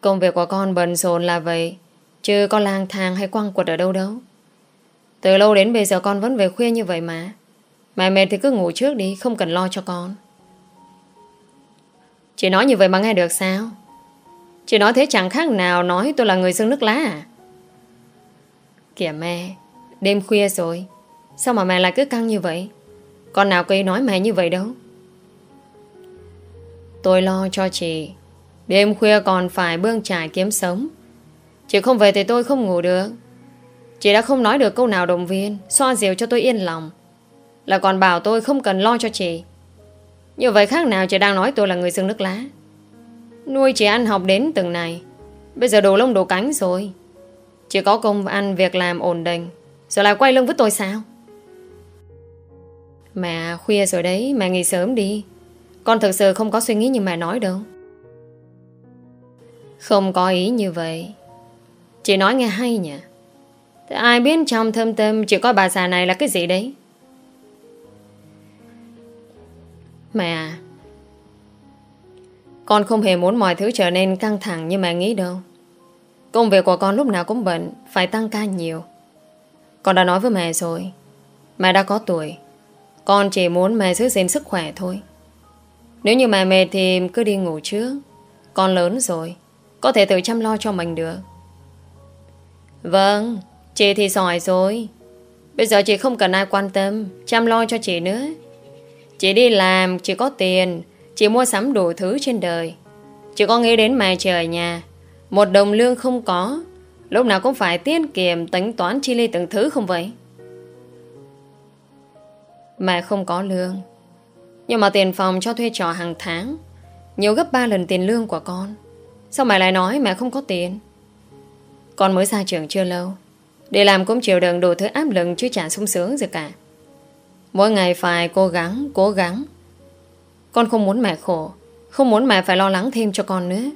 Công việc của con bận rộn là vậy, Chứ có lang thang hay quăng quật ở đâu đâu. Từ lâu đến bây giờ con vẫn về khuya như vậy mà. Mẹ mệt thì cứ ngủ trước đi, Không cần lo cho con. Chị nói như vậy mà nghe được sao? Chị nói thế chẳng khác nào Nói tôi là người xương nước lá à? Kìa mẹ, Đêm khuya rồi, Sao mà mẹ lại cứ căng như vậy? Con nào có ý nói mẹ như vậy đâu. Tôi lo cho chị, Đêm khuya còn phải bươn trải kiếm sống. Chị không về thì tôi không ngủ được. Chị đã không nói được câu nào động viên, Xoa dịu cho tôi yên lòng. Là còn bảo tôi không cần lo cho chị. Như vậy khác nào chị đang nói tôi là người xương nước lá. Nuôi chị ăn học đến từng này. Bây giờ đồ lông, đồ cánh rồi. Chỉ có công ăn việc làm ổn định. Rồi lại quay lưng với tôi sao? Mẹ khuya rồi đấy, Mẹ nghỉ sớm đi. Con thực sự không có suy nghĩ như mẹ nói đâu. Không có ý như vậy. Chị nói nghe hay nhỉ? Thế ai biết trong thâm tâm Chỉ có bà già này là cái gì đấy? Mẹ à con không hề muốn mọi thứ trở nên căng thẳng như mẹ nghĩ đâu. Công việc của con lúc nào cũng bận Phải tăng ca nhiều. Con đã nói với mẹ rồi. Mẹ đã có tuổi. Con chỉ muốn mẹ giữ gìn sức khỏe thôi. Nếu như mẹ mệt thì cứ đi ngủ trước. Con lớn rồi Có thể tự chăm lo cho mình được. Vâng Chị thì giỏi rồi. Bây giờ chị không cần ai quan tâm Chăm lo cho chị nữa. Chị đi làm, chị có tiền Chị mua sắm đủ thứ trên đời. Chị có nghĩ đến mẹ trời nhà? Một đồng lương không có. Lúc nào cũng phải tiết kiệm tính toán chi ly từng thứ không vậy? Mẹ không có lương. Nhưng mà tiền phòng cho thuê trọ hàng tháng. Nhiều gấp 3 lần tiền lương của con. Sao mẹ lại nói mẹ không có tiền? Con mới ra trường chưa lâu. Để làm cũng chịu đựng đủ thứ áp lực chứ chả sung sướng gì cả. Mỗi ngày phải cố gắng, cố gắng. Con không muốn mẹ khổ, không muốn mẹ phải lo lắng thêm cho con nữa.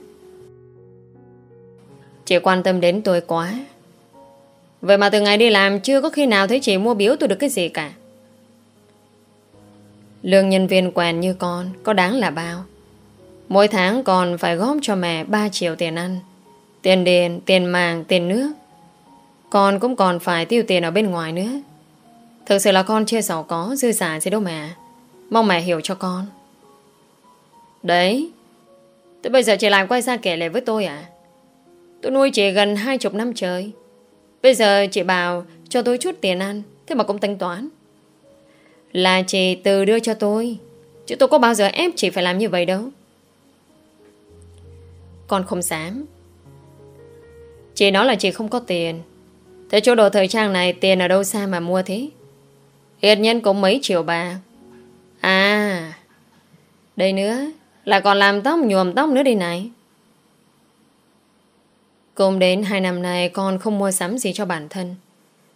Chị quan tâm đến tôi quá. Vậy mà từ ngày đi làm chưa có khi nào thấy chị mua biếu tôi được cái gì cả. Lương nhân viên quèn như con có đáng là bao. Mỗi tháng còn phải góp cho mẹ 3 triệu tiền ăn. Tiền điện, tiền màng, tiền nước. Con cũng còn phải tiêu tiền ở bên ngoài nữa Thực sự là con chưa giàu có Dư giả gì đâu mẹ. Mong mẹ hiểu cho con Đấy. Thế bây giờ chị lại quay ra kể lệ với tôi à? Tôi nuôi chị gần hai chục năm trời. Bây giờ chị bảo Cho tôi chút tiền ăn Thế mà cũng tính toán. Là chị từ đưa cho tôi Chứ tôi có bao giờ ép chị phải làm như vậy đâu. Con không dám. Chị nói là chị không có tiền. Thế chỗ đồ thời trang này tiền ở đâu xa mà mua thế? Ít nhân cũng mấy triệu bạc. À, đây nữa, là còn làm tóc, nhuộm tóc nữa đi này. Cùng đến hai năm nay, con không mua sắm gì cho bản thân.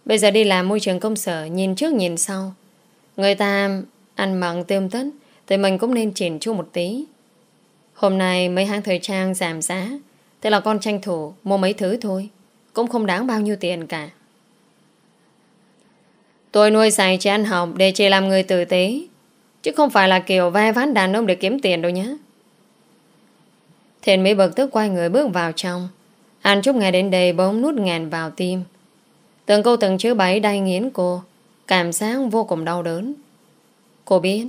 Bây giờ đi làm môi trường công sở, nhìn trước nhìn sau. Người ta ăn mặn tươm tất, thì mình cũng nên chỉnh chu một tí. Hôm nay mấy hãng thời trang giảm giá, Thế là con tranh thủ mua mấy thứ thôi Cũng không đáng bao nhiêu tiền cả Tôi nuôi dạy chị ăn học Để chị làm người tử tế Chứ không phải là kiểu ve ván đàn ông để kiếm tiền đâu nhé Thiện Mỹ bực tức quay người bước vào trong. An Trúc nghe đến đây bỗng nút ngàn vào tim. Từng câu từng chữ bấy đay nghiến cô. Cảm giác vô cùng đau đớn. Cô biết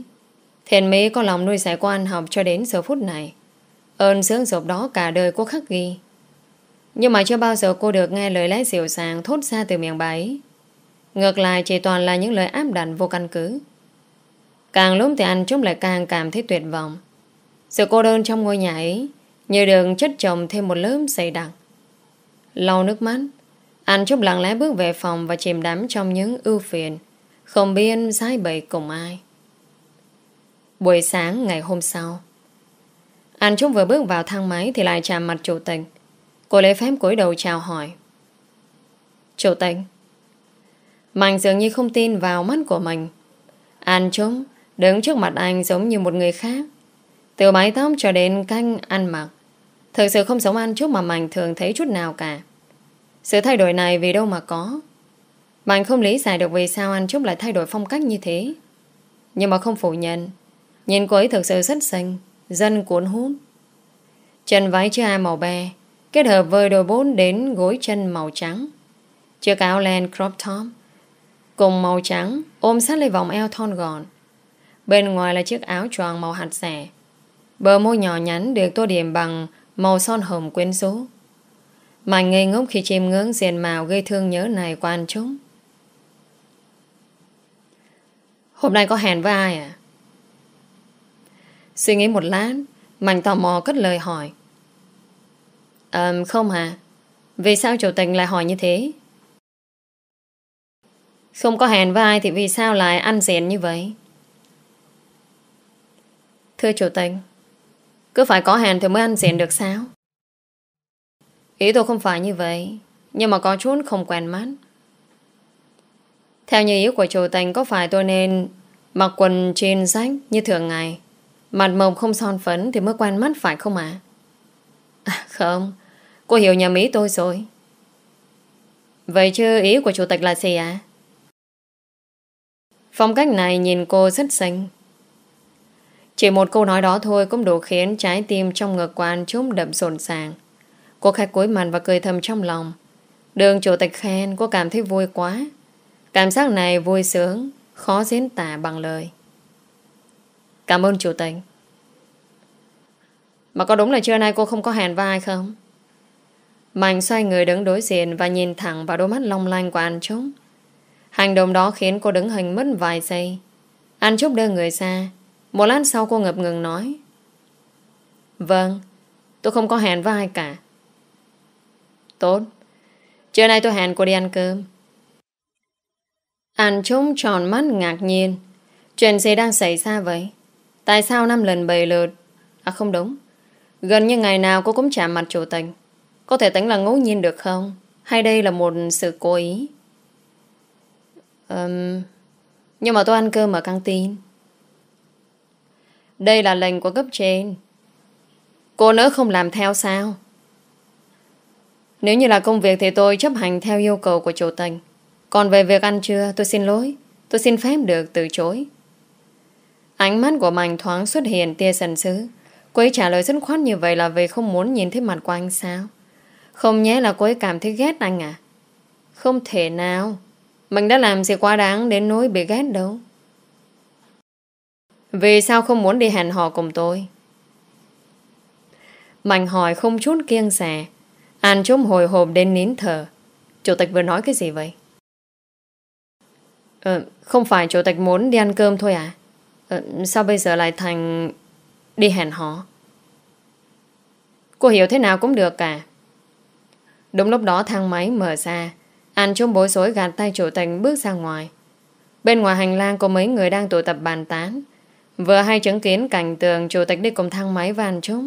Thiện Mỹ có lòng nuôi dạy quan học cho đến giờ phút này. Ơn sướng dục đó cả đời cô khắc ghi. Nhưng mà chưa bao giờ cô được nghe lời lẽ dịu dàng thốt ra từ miệng bà ấy. Ngược lại chỉ toàn là những lời áp đặt vô căn cứ. Càng lúc thì anh Trúc lại càng cảm thấy tuyệt vọng. Sự cô đơn trong ngôi nhà ấy Như đường chất chồng thêm một lớp dày đặc. Lau nước mắt, Anh Trúc lặng lẽ bước về phòng Và chìm đắm trong những ưu phiền, Không biết sai bậy cùng ai. Buổi sáng ngày hôm sau, Anh Trúc vừa bước vào thang máy Thì lại chạm mặt chủ tịch. Cô lấy phép cúi đầu chào hỏi. Chủ tịch, Mạnh dường như không tin vào mắt của mình. Anh Trúc Đứng trước mặt anh giống như một người khác. Từ mái tóc cho đến canh ăn mặc. Thực sự không giống anh chút mà Mạnh thường thấy chút nào cả. Sự thay đổi này vì đâu mà có? Mạnh không lý giải được vì sao anh Trúc lại thay đổi phong cách như thế. Nhưng mà không phủ nhận. Nhìn cô ấy thực sự rất xinh, Dân cuốn hút. Chân váy chưa ai màu be, Kết hợp với đôi bốn đến gối chân màu trắng. Chiếc áo len crop top, Cùng màu trắng, Ôm sát lấy vòng eo thon gọn. Bên ngoài là chiếc áo choàng màu hạt xẻ Bờ môi nhỏ nhắn được tô điểm bằng Màu son hồng quyến rũ Mạnh ngây ngốc khi chim ngưỡng diện màu gây thương nhớ này quan chúng Hôm nay có hẹn với ai à? Suy nghĩ một lát Mạnh tò mò cất lời hỏi À, không hả? Vì sao chủ tịch lại hỏi như thế? Không có hẹn với ai thì vì sao lại ăn diện như vậy? Thưa chủ tịch, Cứ phải có hẹn thì mới ăn diện được sao? Ý tôi không phải như vậy, Nhưng mà có chút không quen mắt Theo như ý của chủ tịch, Có phải tôi nên Mặc quần jean rách như thường ngày, Mặt mộc không son phấn Thì mới quen mắt phải không ạ à? Không, Cô hiểu nhầm ý tôi rồi Vậy chứ ý của chủ tịch là gì ạ Phong cách này nhìn cô rất xinh chỉ một câu nói đó thôi Cũng đủ khiến trái tim trong ngực của anh Trúc đập rộn sàng Cô khách cúi mặt và cười thầm trong lòng. Đường chủ tịch khen, Cô cảm thấy vui quá. Cảm giác này vui sướng, Khó diễn tả bằng lời. Cảm ơn chủ tịch. Mà có đúng là trưa nay cô không có hẹn vai không? Mạnh xoay người đứng đối diện Và nhìn thẳng vào đôi mắt long lanh của anh Trúc Hành động đó khiến cô đứng hình mất vài giây. Anh Trúc đưa người ra. Một lát sau cô ngập ngừng nói. Vâng Tôi không có hẹn với ai cả. Tốt. Trưa nay tôi hẹn cô đi ăn cơm. Anh trống tròn mắt ngạc nhiên. Chuyện gì đang xảy ra vậy? Tại sao năm lần bầy lượt? À không đúng. Gần như ngày nào cô cũng chạm mặt chủ tịch. Có thể tính là ngẫu nhiên được không? Hay đây là một sự cố ý? Um, Nhưng mà tôi ăn cơm ở căng tin. Đây là lệnh của cấp trên. Cô nỡ không làm theo sao? Nếu như là công việc Thì tôi chấp hành theo yêu cầu của chủ tình. Còn về việc ăn trưa, Tôi xin lỗi. Tôi xin phép được từ chối. Ánh mắt của Mạnh thoáng xuất hiện tia sần sứ Cô ấy trả lời rất khoát như vậy là vì không muốn nhìn thấy mặt của anh sao? Không nhé là cô ấy cảm thấy ghét anh à? Không thể nào. Mình đã làm gì quá đáng đến nỗi bị ghét đâu. Vì sao không muốn đi hẹn hò cùng tôi? Mạnh hỏi không chút kiêng xè An trúc hồi hộp đến nín thở. Chủ tịch vừa nói cái gì vậy? Ờ, không phải chủ tịch muốn đi ăn cơm thôi à? Ờ, Sao bây giờ lại thành Đi hẹn hò? Cô hiểu thế nào cũng được cả Đúng lúc đó thang máy mở ra. An trông bối rối gạt tay chủ tịch bước ra ngoài. Bên ngoài hành lang có mấy người đang tụ tập bàn tán. Vừa hay chứng kiến cảnh tường chủ tịch đi cùng thang máy và anh Trúc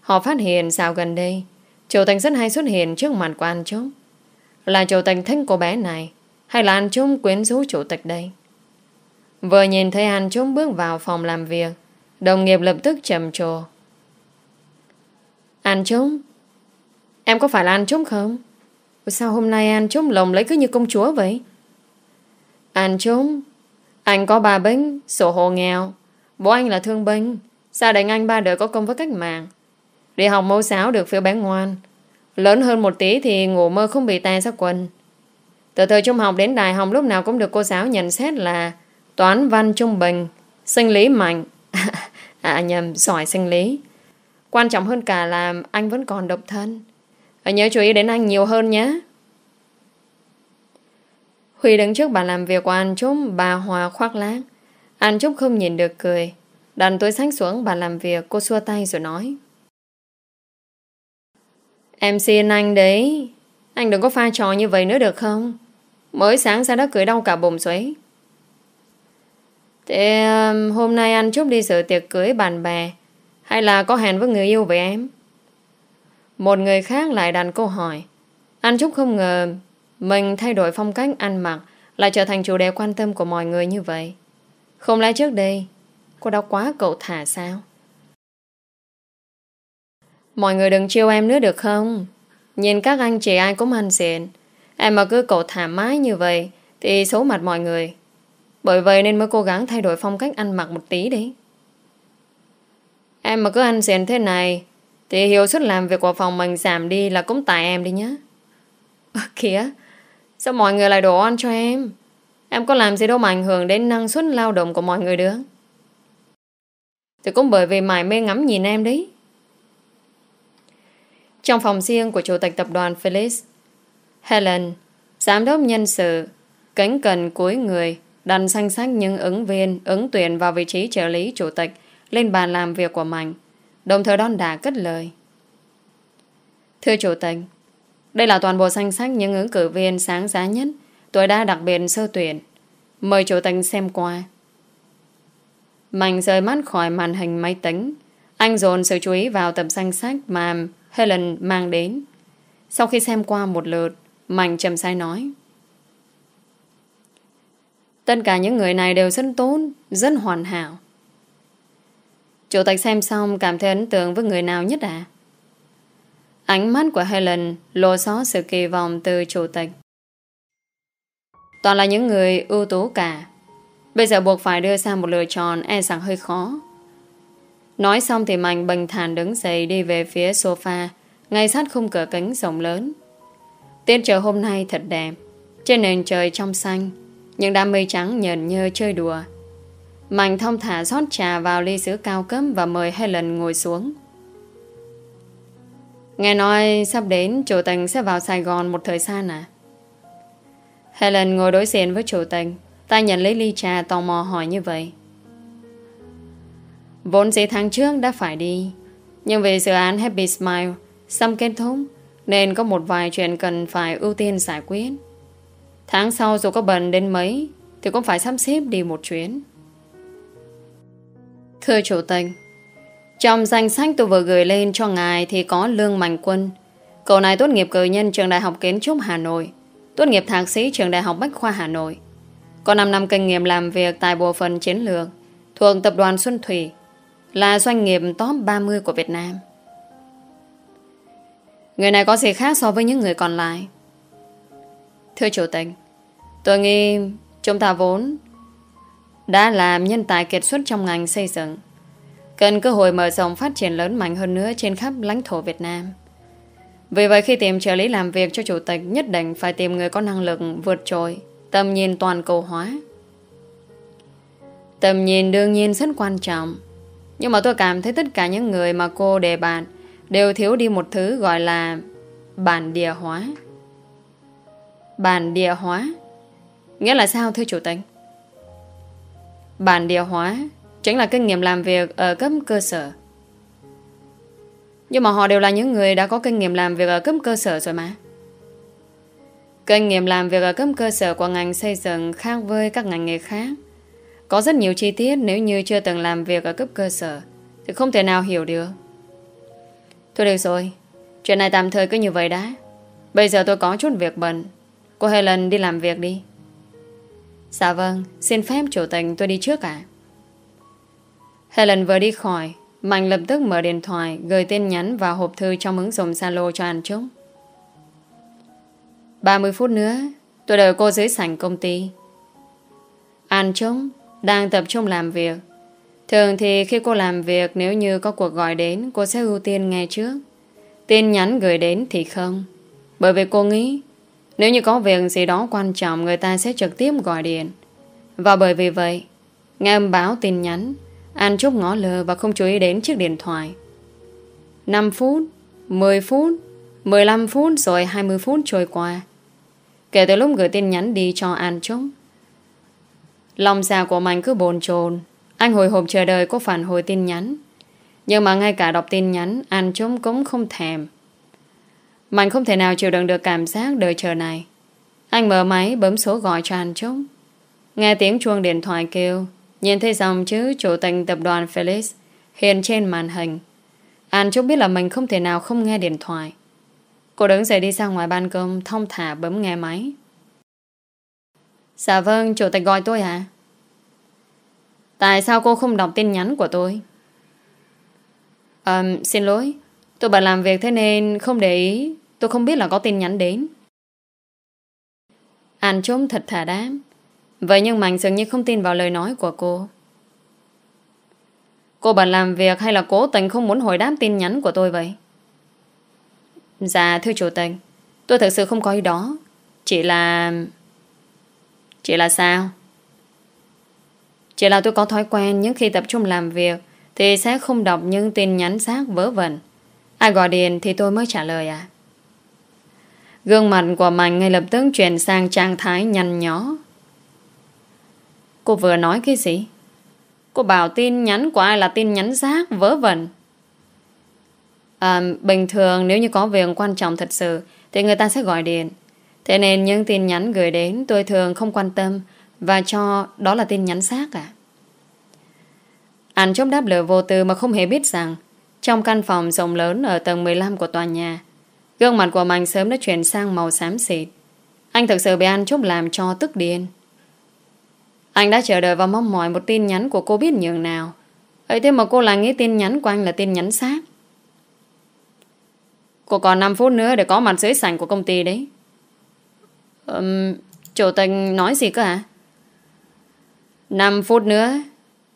Họ phát hiện sao gần đây, Chủ tịch rất hay xuất hiện trước mặt của anh Trúc Là chủ tịch thích cô bé này, Hay là anh Trúc quyến rũ chủ tịch đây? Vừa nhìn thấy anh Trúc bước vào phòng làm việc, Đồng nghiệp lập tức trầm trồ. Anh Trúc Em có phải là anh Trúc không? Sao hôm nay anh Trúc lồng lấy cứ như công chúa vậy? anh Trúc Anh có ba bính Sổ hộ nghèo. Bố anh là thương binh Sao đánh anh ba đời có công với cách mạng Đi học mẫu giáo được phiếu bé ngoan Lớn hơn một tí thì ngủ mơ không bị tay ra quần Từ thời trung học đến đại học lúc nào cũng được cô giáo nhận xét là toán văn trung bình, sinh lý mạnh. à nhầm, giỏi sinh lý. Quan trọng hơn cả là anh vẫn còn độc thân. Và nhớ chú ý đến anh nhiều hơn nhé. Huy đứng trước bàn làm việc của anh chúc bà Hòa khoác lác. Anh Trúc không nhìn được cười. Đàn túi sách xuống bàn làm việc, cô xua tay rồi nói. Em xin anh đấy. Anh đừng có pha trò như vậy nữa được không? Mới sáng ra đó cười đau cả bụng rồi Thế um, hôm nay anh Trúc đi dự tiệc cưới bạn bè Hay là có hẹn với người yêu với em Một người khác lại đàn câu hỏi Anh Trúc không ngờ Mình thay đổi phong cách ăn mặc Lại trở thành chủ đề quan tâm của mọi người như vậy không lẽ trước đây Cô đã quá cậu thả sao? Mọi người đừng chiêu em nữa được không? Nhìn các anh chị ai cũng hành xịn Em mà cứ cậu thả mái như vậy Thì xấu mặt mọi người. Bởi vậy nên mới cố gắng thay đổi phong cách ăn mặc một tí đi. Em mà cứ ăn xịn thế này thì hiệu suất làm việc của phòng mình giảm đi là cũng tại em đi nhá. À, kìa, sao mọi người lại đổ ăn cho em? Em có làm gì đâu mà ảnh hưởng đến năng suất lao động của mọi người được. Thì cũng bởi vì mải mê ngắm nhìn em đấy. Trong phòng riêng của chủ tịch tập đoàn Felix, Helen, giám đốc nhân sự, cánh cần cuối người, đặt danh sách những ứng viên ứng tuyển vào vị trí trợ lý chủ tịch lên bàn làm việc của mảnh, đồng thời đón đả cất lời. Thưa chủ tịch, đây là toàn bộ danh sách những ứng cử viên sáng giá nhất tôi đã đặc biệt sơ tuyển. Mời chủ tịch xem qua. Mạnh rời mắt khỏi màn hình máy tính. Anh dồn sự chú ý vào tập danh sách mà Helen mang đến. Sau khi xem qua một lượt, Mạnh trầm sai nói. Tất cả những người này đều rất tốt, rất hoàn hảo. Chủ tịch xem xong cảm thấy ấn tượng với người nào nhất à? Ánh mắt của Helen lộ xó sự kỳ vọng từ chủ tịch. Toàn là những người ưu tú cả. Bây giờ buộc phải đưa ra một lựa chọn e rằng hơi khó. Nói xong thì Mạnh bình thản đứng dậy đi về phía sofa, ngay sát khung cửa kính rộng lớn. Tiết trời hôm nay thật đẹp. Trên nền trời trong xanh, những đám mây trắng nhờn nhơ chơi đùa Mạnh thông thả rót trà vào ly sữa cao cấp Và mời Helen ngồi xuống Nghe nói sắp đến Chủ tình sẽ vào Sài Gòn một thời gian à Helen ngồi đối diện với chủ tịch. Tay nhận lấy ly trà, tò mò hỏi như vậy. Vốn dĩ tháng trước đã phải đi, Nhưng vì dự án Happy Smile Sắp kết thúc, Nên có một vài chuyện cần phải ưu tiên giải quyết. Tháng sau dù có bận đến mấy, Thì cũng phải sắp xếp đi một chuyến. Thưa chủ tịch, Trong danh sách tôi vừa gửi lên cho ngài Thì có Lương Mạnh Quân, Cậu này tốt nghiệp cử nhân trường Đại học Kiến trúc Hà Nội. Tốt nghiệp thạc sĩ trường Đại học Bách Khoa Hà Nội. Có 5 năm kinh nghiệm làm việc Tại bộ phận chiến lược, Thuộc tập đoàn Xuân Thủy, Là doanh nghiệp top 30 của Việt Nam. Người này có gì khác so với những người còn lại? Thưa Chủ tịch, Tôi nghĩ chúng ta vốn đã làm nhân tài kiệt xuất trong ngành xây dựng, cần cơ hội mở rộng phát triển lớn mạnh hơn nữa trên khắp lãnh thổ Việt Nam. Vì vậy khi tìm trợ lý làm việc cho chủ tịch nhất định phải tìm người có năng lực vượt trội, tầm nhìn toàn cầu hóa. Tầm nhìn đương nhiên rất quan trọng, nhưng mà tôi cảm thấy tất cả những người mà cô đề bạn đều thiếu đi một thứ gọi là bản địa hóa. Bản địa hóa Nghĩa là sao thưa chủ tịch? Bản địa hóa chính là kinh nghiệm làm việc ở cấp cơ sở. Nhưng mà họ đều là những người đã có kinh nghiệm làm việc ở cấp cơ sở rồi mà. Kinh nghiệm làm việc ở cấp cơ sở của ngành xây dựng khác với các ngành nghề khác. Có rất nhiều chi tiết nếu như chưa từng làm việc ở cấp cơ sở thì không thể nào hiểu được. Thôi được rồi, chuyện này tạm thời cứ như vậy đã. Bây giờ tôi có chút việc bận. Cô Helen đi làm việc đi. Dạ vâng, xin phép chủ tịch tôi đi trước ạ. Helen vừa đi khỏi, Mạnh lập tức mở điện thoại, gửi tin nhắn vào hộp thư trong ứng dụng Zalo cho anh Trúc. 30 phút nữa Tôi đợi cô dưới sảnh công ty. An Trúc Đang tập trung làm việc. Thường thì khi cô làm việc Nếu như có cuộc gọi đến Cô sẽ ưu tiên nghe trước. Tin nhắn gửi đến thì không. Bởi vì cô nghĩ Nếu như có việc gì đó quan trọng Người ta sẽ trực tiếp gọi điện. Và bởi vì vậy Nghe âm báo tin nhắn An Trúc ngó lờ và không chú ý đến chiếc điện thoại. 5 phút 10 phút 15 phút rồi 20 phút trôi qua. Kể từ lúc gửi tin nhắn đi cho An Trúc Lòng già của mình cứ bồn chồn. Anh hồi hộp chờ đợi có phản hồi tin nhắn. Nhưng mà ngay cả đọc tin nhắn, An Trúc cũng không thèm. Mạnh không thể nào chịu đựng được cảm giác đợi chờ này. Anh mở máy bấm số gọi cho An Trúc Nghe tiếng chuông điện thoại kêu. Nhìn thấy dòng chữ chủ tịch tập đoàn Felix hiện trên màn hình. An Trúc biết là mình không thể nào không nghe điện thoại. Cô đứng dậy đi ra ngoài ban công thông thả bấm nghe máy. Dạ vâng, chủ tịch gọi tôi à? Tại sao cô không đọc tin nhắn của tôi? Um, xin lỗi, tôi bận làm việc thế nên không để ý, tôi không biết là có tin nhắn đến. An Trúc thật thả đáp. Vậy nhưng Mạnh dường như không tin vào lời nói của cô. Cô bận làm việc hay là cố tình không muốn hồi đáp tin nhắn của tôi vậy? Dạ thưa chủ tịch Tôi thực sự không có ý đó Chỉ là... Chỉ là sao? Chỉ là tôi có thói quen những khi tập trung làm việc thì sẽ không đọc những tin nhắn xác vớ vẩn. Ai gọi điện thì tôi mới trả lời à. Gương mặt của Mạnh ngay lập tức chuyển sang trạng thái nhăn nhó. Cô vừa nói cái gì? Cô bảo tin nhắn của ai là tin nhắn rác, vớ vẩn. À, bình thường nếu như có việc quan trọng thật sự thì người ta sẽ gọi điện. Thế nên những tin nhắn gửi đến tôi thường không quan tâm và cho đó là tin nhắn xác à. Anh chốc đáp lời vô tư mà không hề biết rằng trong căn phòng rộng lớn ở tầng 15 của tòa nhà gương mặt của mình sớm đã chuyển sang màu xám xịt. Anh thực sự bị An chốc làm cho tức điên. Anh đã chờ đợi và mong mỏi một tin nhắn của cô biết nhường nào. ấy thế mà cô lại nghĩ tin nhắn của anh là tin nhắn xác. Cô còn 5 phút nữa để có mặt dưới sảnh của công ty đấy. Um, chủ tịch nói gì cơ hả? 5 phút nữa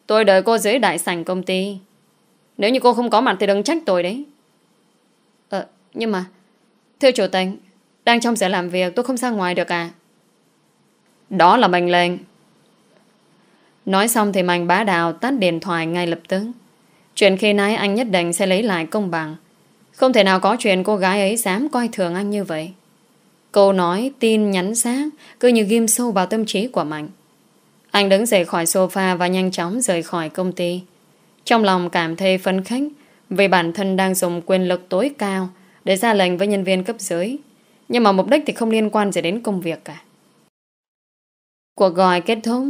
Tôi đợi cô dưới đại sảnh công ty Nếu như cô không có mặt thì đừng trách tôi đấy Ờ Nhưng mà Thưa chủ tịch Đang trong giờ làm việc tôi không ra ngoài được à Đó là mệnh lệnh Nói xong thì Mạnh bá đào tắt điện thoại ngay lập tức. Chuyện khi nãy anh nhất định sẽ lấy lại công bằng. Không thể nào có chuyện cô gái ấy dám coi thường anh như vậy. Câu nói tin nhắn xác, cứ như ghim sâu vào tâm trí của Mạnh. Anh đứng dậy khỏi sofa và nhanh chóng rời khỏi công ty. Trong lòng cảm thấy phấn khích vì bản thân đang dùng quyền lực tối cao để ra lệnh với nhân viên cấp dưới. Nhưng mà mục đích thì không liên quan gì đến công việc cả. Cuộc gọi kết thúc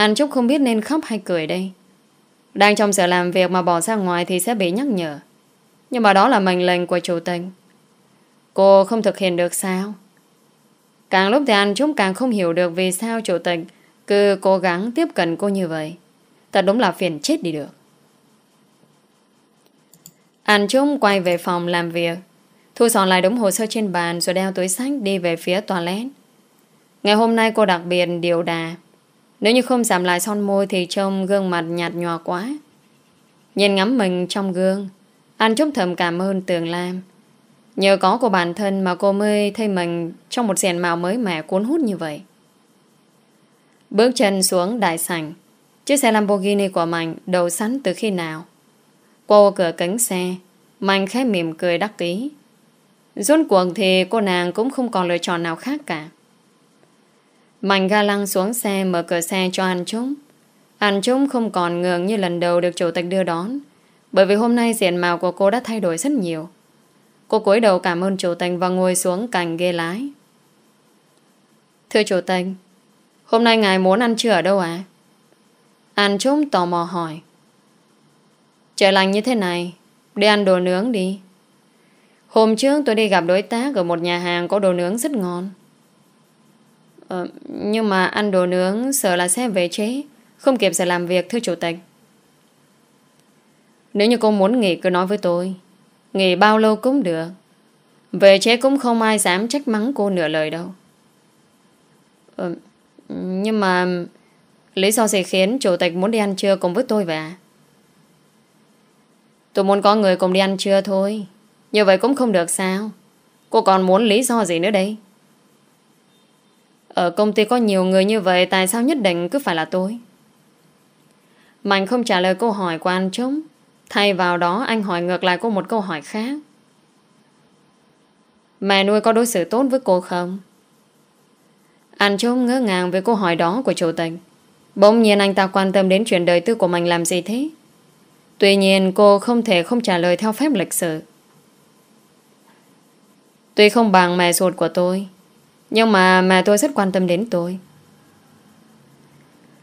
An Trúc không biết nên khóc hay cười đây. Đang trong giờ làm việc mà bỏ ra ngoài thì sẽ bị nhắc nhở. Nhưng mà đó là mệnh lệnh của chủ tịch. Cô không thực hiện được sao? Càng lúc thì An Trúc càng không hiểu được vì sao chủ tịch cứ cố gắng tiếp cận cô như vậy. Thật đúng là phiền chết đi được. An Trúc quay về phòng làm việc. Thu dọn lại đống hồ sơ trên bàn rồi đeo túi sách đi về phía toilet. Ngày hôm nay cô đặc biệt điều đà nếu như không giảm lại son môi Thì trông gương mặt nhạt nhòa quá. Nhìn ngắm mình trong gương Anh chúc thầm cảm ơn Tường Lam. Nhờ có của bản thân Mà cô mới thấy mình Trong một diện mạo mới mẻ cuốn hút như vậy. Bước chân xuống đại sảnh, Chiếc xe Lamborghini của Mạnh Đầu sẵn từ khi nào. Qua cửa kính xe, Mạnh khẽ mỉm cười đắc ý. Rốt cuộc thì cô nàng cũng không còn lựa chọn nào khác cả. Mạnh ga lăng xuống xe mở cửa xe cho anh Trúc. Anh Trúc không còn ngường như lần đầu được chủ tịch đưa đón. Bởi vì hôm nay diện mạo của cô đã thay đổi rất nhiều. Cô cúi đầu cảm ơn chủ tịch và ngồi xuống cành ghế lái. Thưa chủ tịch, hôm nay ngài muốn ăn trưa ở đâu ạ? À? Anh Trúc tò mò hỏi. Trời lạnh như thế này, đi ăn đồ nướng đi. Hôm trước tôi đi gặp đối tác ở một nhà hàng có đồ nướng rất ngon. Ờ, nhưng mà ăn đồ nướng sợ là sẽ về chế Không kịp sẽ làm việc thưa chủ tịch Nếu như cô muốn nghỉ cứ nói với tôi Nghỉ bao lâu cũng được Về chế cũng không ai dám trách mắng cô nửa lời đâu Ờ, nhưng mà lý do gì khiến chủ tịch muốn đi ăn trưa cùng với tôi vậy à? Tôi muốn có người cùng đi ăn trưa thôi. Như vậy cũng không được sao? Cô còn muốn lý do gì nữa đây? Ở công ty có nhiều người như vậy, Tại sao nhất định cứ phải là tôi? Mạnh không trả lời câu hỏi của anh trống. Thay vào đó, anh hỏi ngược lại cô một câu hỏi khác. Mẹ nuôi có đối xử tốt với cô không? Anh Trúc ngỡ ngàng về câu hỏi đó của chủ tịch. Bỗng nhiên anh ta quan tâm đến chuyện đời tư của mình làm gì thế? Tuy nhiên, cô không thể không trả lời theo phép lịch sử Tuy không bằng mẹ ruột của tôi nhưng mà mẹ tôi rất quan tâm đến tôi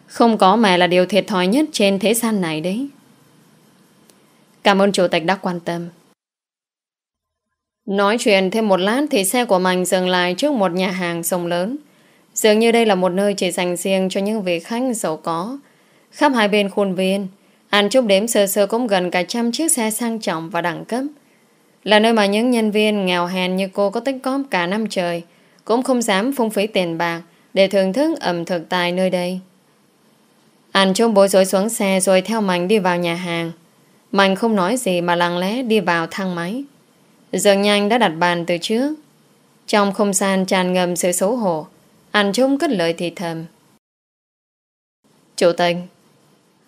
Không có mẹ là điều thiệt thòi nhất trên thế gian này đấy Cảm ơn chủ tịch đã quan tâm Nói chuyện thêm một lát thì xe của mình dừng lại trước một nhà hàng sông lớn. Dường như đây là một nơi chỉ dành riêng cho những vị khách giàu có. Khắp hai bên khuôn viên, ăn chúc đếm sơ sơ cũng gần cả trăm chiếc xe sang trọng và đẳng cấp. Là nơi mà những nhân viên nghèo hèn như cô có tích cóp cả năm trời cũng không dám phung phí tiền bạc để thưởng thức ẩm thực tại nơi đây. Anh trông bối rối xuống xe rồi theo Mạnh đi vào nhà hàng. Mạnh không nói gì mà lặng lẽ đi vào thang máy. Dường nhanh đã đặt bàn từ trước. Trong không gian tràn ngầm sự xấu hổ, anh trông cất lời thì thầm. Chủ tịch,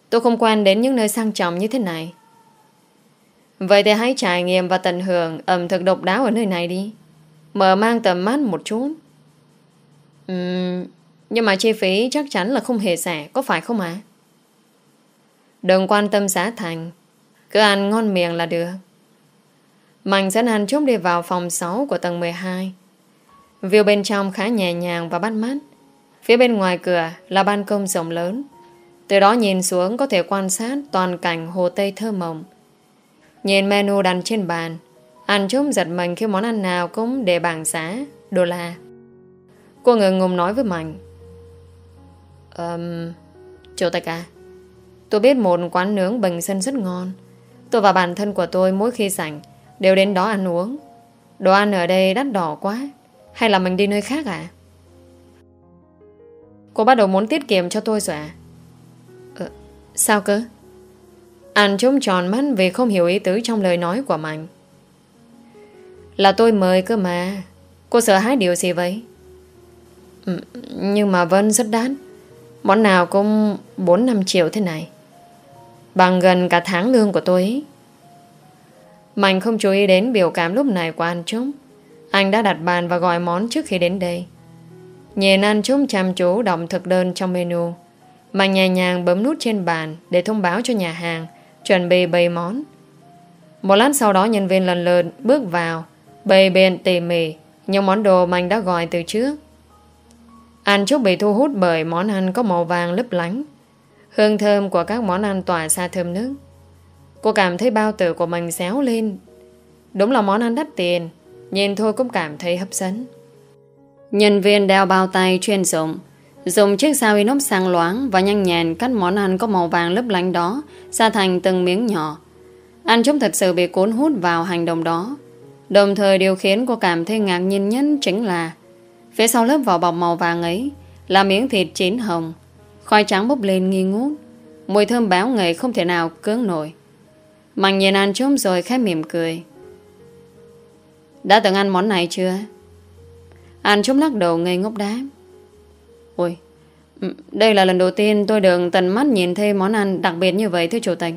tôi không quan đến những nơi sang trọng như thế này. Vậy thì hãy trải nghiệm và tận hưởng ẩm thực độc đáo ở nơi này đi. Mở mang tầm mắt một chút. Uhm, nhưng mà chi phí chắc chắn là không hề rẻ, có phải không ạ? Đừng quan tâm giá thành, cứ ăn ngon miệng là được. Mạnh dẫn Hàn chúc đi vào phòng 6 của tầng 12. View bên trong khá nhẹ nhàng và bắt mắt. Phía bên ngoài cửa là ban công rộng lớn. Từ đó nhìn xuống có thể quan sát toàn cảnh hồ Tây thơ mộng. Nhìn menu đặt trên bàn, anh chúng giật mình khi món ăn nào cũng để bằng giá, đô la. Cô ngừng ngùng nói với Mạnh. Um, chủ tịch à, tôi biết một quán nướng bình sân rất ngon. Tôi và bản thân của tôi mỗi khi rảnh đều đến đó ăn uống. Đồ ăn ở đây đắt đỏ quá. Hay là mình đi nơi khác à? Cô bắt đầu muốn tiết kiệm cho tôi rồi à? Ờ, sao cơ? Anh trông tròn mắt vì không hiểu ý tứ trong lời nói của mình. Là tôi mời cơ mà. Cô sợ hãi điều gì vậy? Ừ, nhưng mà Vân rất đắt. Món nào cũng 4-5 triệu thế này. Bằng gần cả tháng lương của tôi ấy. Mạnh không chú ý đến biểu cảm lúc này của anh Trúc. Anh đã đặt bàn và gọi món trước khi đến đây. Nhìn anh Trúc chăm chú đọc thực đơn trong menu. Mạnh nhẹ nhàng bấm nút trên bàn để thông báo cho nhà hàng chuẩn bị bày món. Một lát sau đó nhân viên lần lượt bước vào bày biện tỉ mỉ những món đồ mình đã gọi từ trước. Anh Trúc bị thu hút bởi món ăn có màu vàng lấp lánh. Hương thơm của các món ăn tỏa xa thơm nước. Cô cảm thấy bao tử của mình xéo lên Đúng là món ăn đắt tiền, Nhìn thôi cũng cảm thấy hấp dẫn Nhân viên đeo bao tay chuyên dụng, Dùng chiếc dao inox sang loáng Và nhanh nhẹn cắt món ăn có màu vàng lấp lánh đó Ra thành từng miếng nhỏ Anh chúng thật sự bị cuốn hút vào hành động đó Đồng thời điều khiến cô cảm thấy ngạc nhiên nhất chính là, Phía sau lớp vỏ bọc màu vàng ấy Là miếng thịt chín hồng, Khoai trắng bốc lên nghi ngút, Mùi thơm béo ngậy không thể nào cưỡng nổi Mạnh nhìn ăn chôm rồi khẽ mỉm cười Đã từng ăn món này chưa? Ăn chôm lắc đầu ngây ngốc đá Ôi Đây là lần đầu tiên tôi được tận mắt nhìn thấy món ăn đặc biệt như vậy, thưa chủ tịch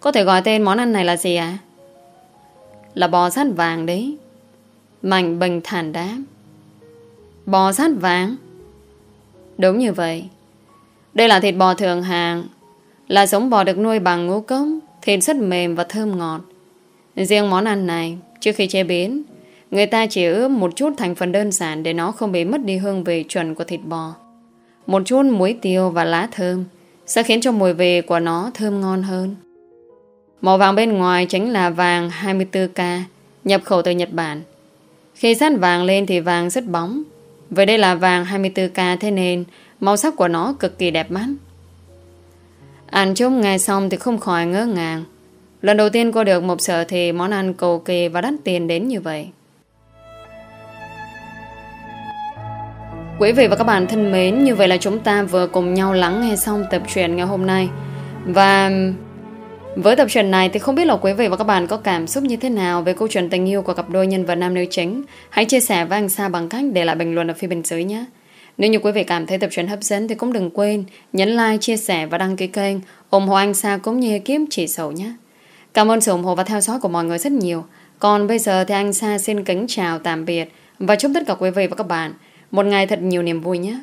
Có thể gọi tên món ăn này là gì ạ? À? Là bò sát vàng đấy. Mạnh bình thản đáp Bò sát vàng? Đúng như vậy. Đây là thịt bò thường hàng Là giống bò được nuôi bằng ngũ cốc, Thịt rất mềm và thơm ngọt. Riêng món ăn này, Trước khi chế biến, Người ta chỉ ướp một chút thành phần đơn giản Để nó không bị mất đi hương vị chuẩn của thịt bò. Một chút muối tiêu và lá thơm Sẽ khiến cho mùi vị của nó thơm ngon hơn. Màu vàng bên ngoài chính là vàng 24K Nhập khẩu từ Nhật Bản Khi sát vàng lên thì vàng rất bóng Vậy đây là vàng 24K Thế nên màu sắc của nó cực kỳ đẹp mắt Ăn chung nghe xong thì không khỏi ngỡ ngàng. Lần đầu tiên cô được một sở thì món ăn cầu kỳ và đắt tiền đến như vậy. Quý vị và các bạn thân mến, như vậy là chúng ta vừa cùng nhau lắng nghe xong tập truyện ngày hôm nay. Và với tập truyện này thì không biết là quý vị và các bạn có cảm xúc như thế nào về câu chuyện tình yêu của cặp đôi nhân vật nam nữ chính. Hãy chia sẻ với anh Sa bằng cách để lại bình luận ở phía bên dưới nhé. Nếu như quý vị cảm thấy tập truyện hấp dẫn thì cũng đừng quên nhấn like, chia sẻ và đăng ký kênh ủng hộ anh Sa cũng như kiếm chỉ sầu nhé. Cảm ơn sự ủng hộ và theo dõi của mọi người rất nhiều. Còn bây giờ thì anh Sa xin kính chào tạm biệt và chúc tất cả quý vị và các bạn một ngày thật nhiều niềm vui nhé.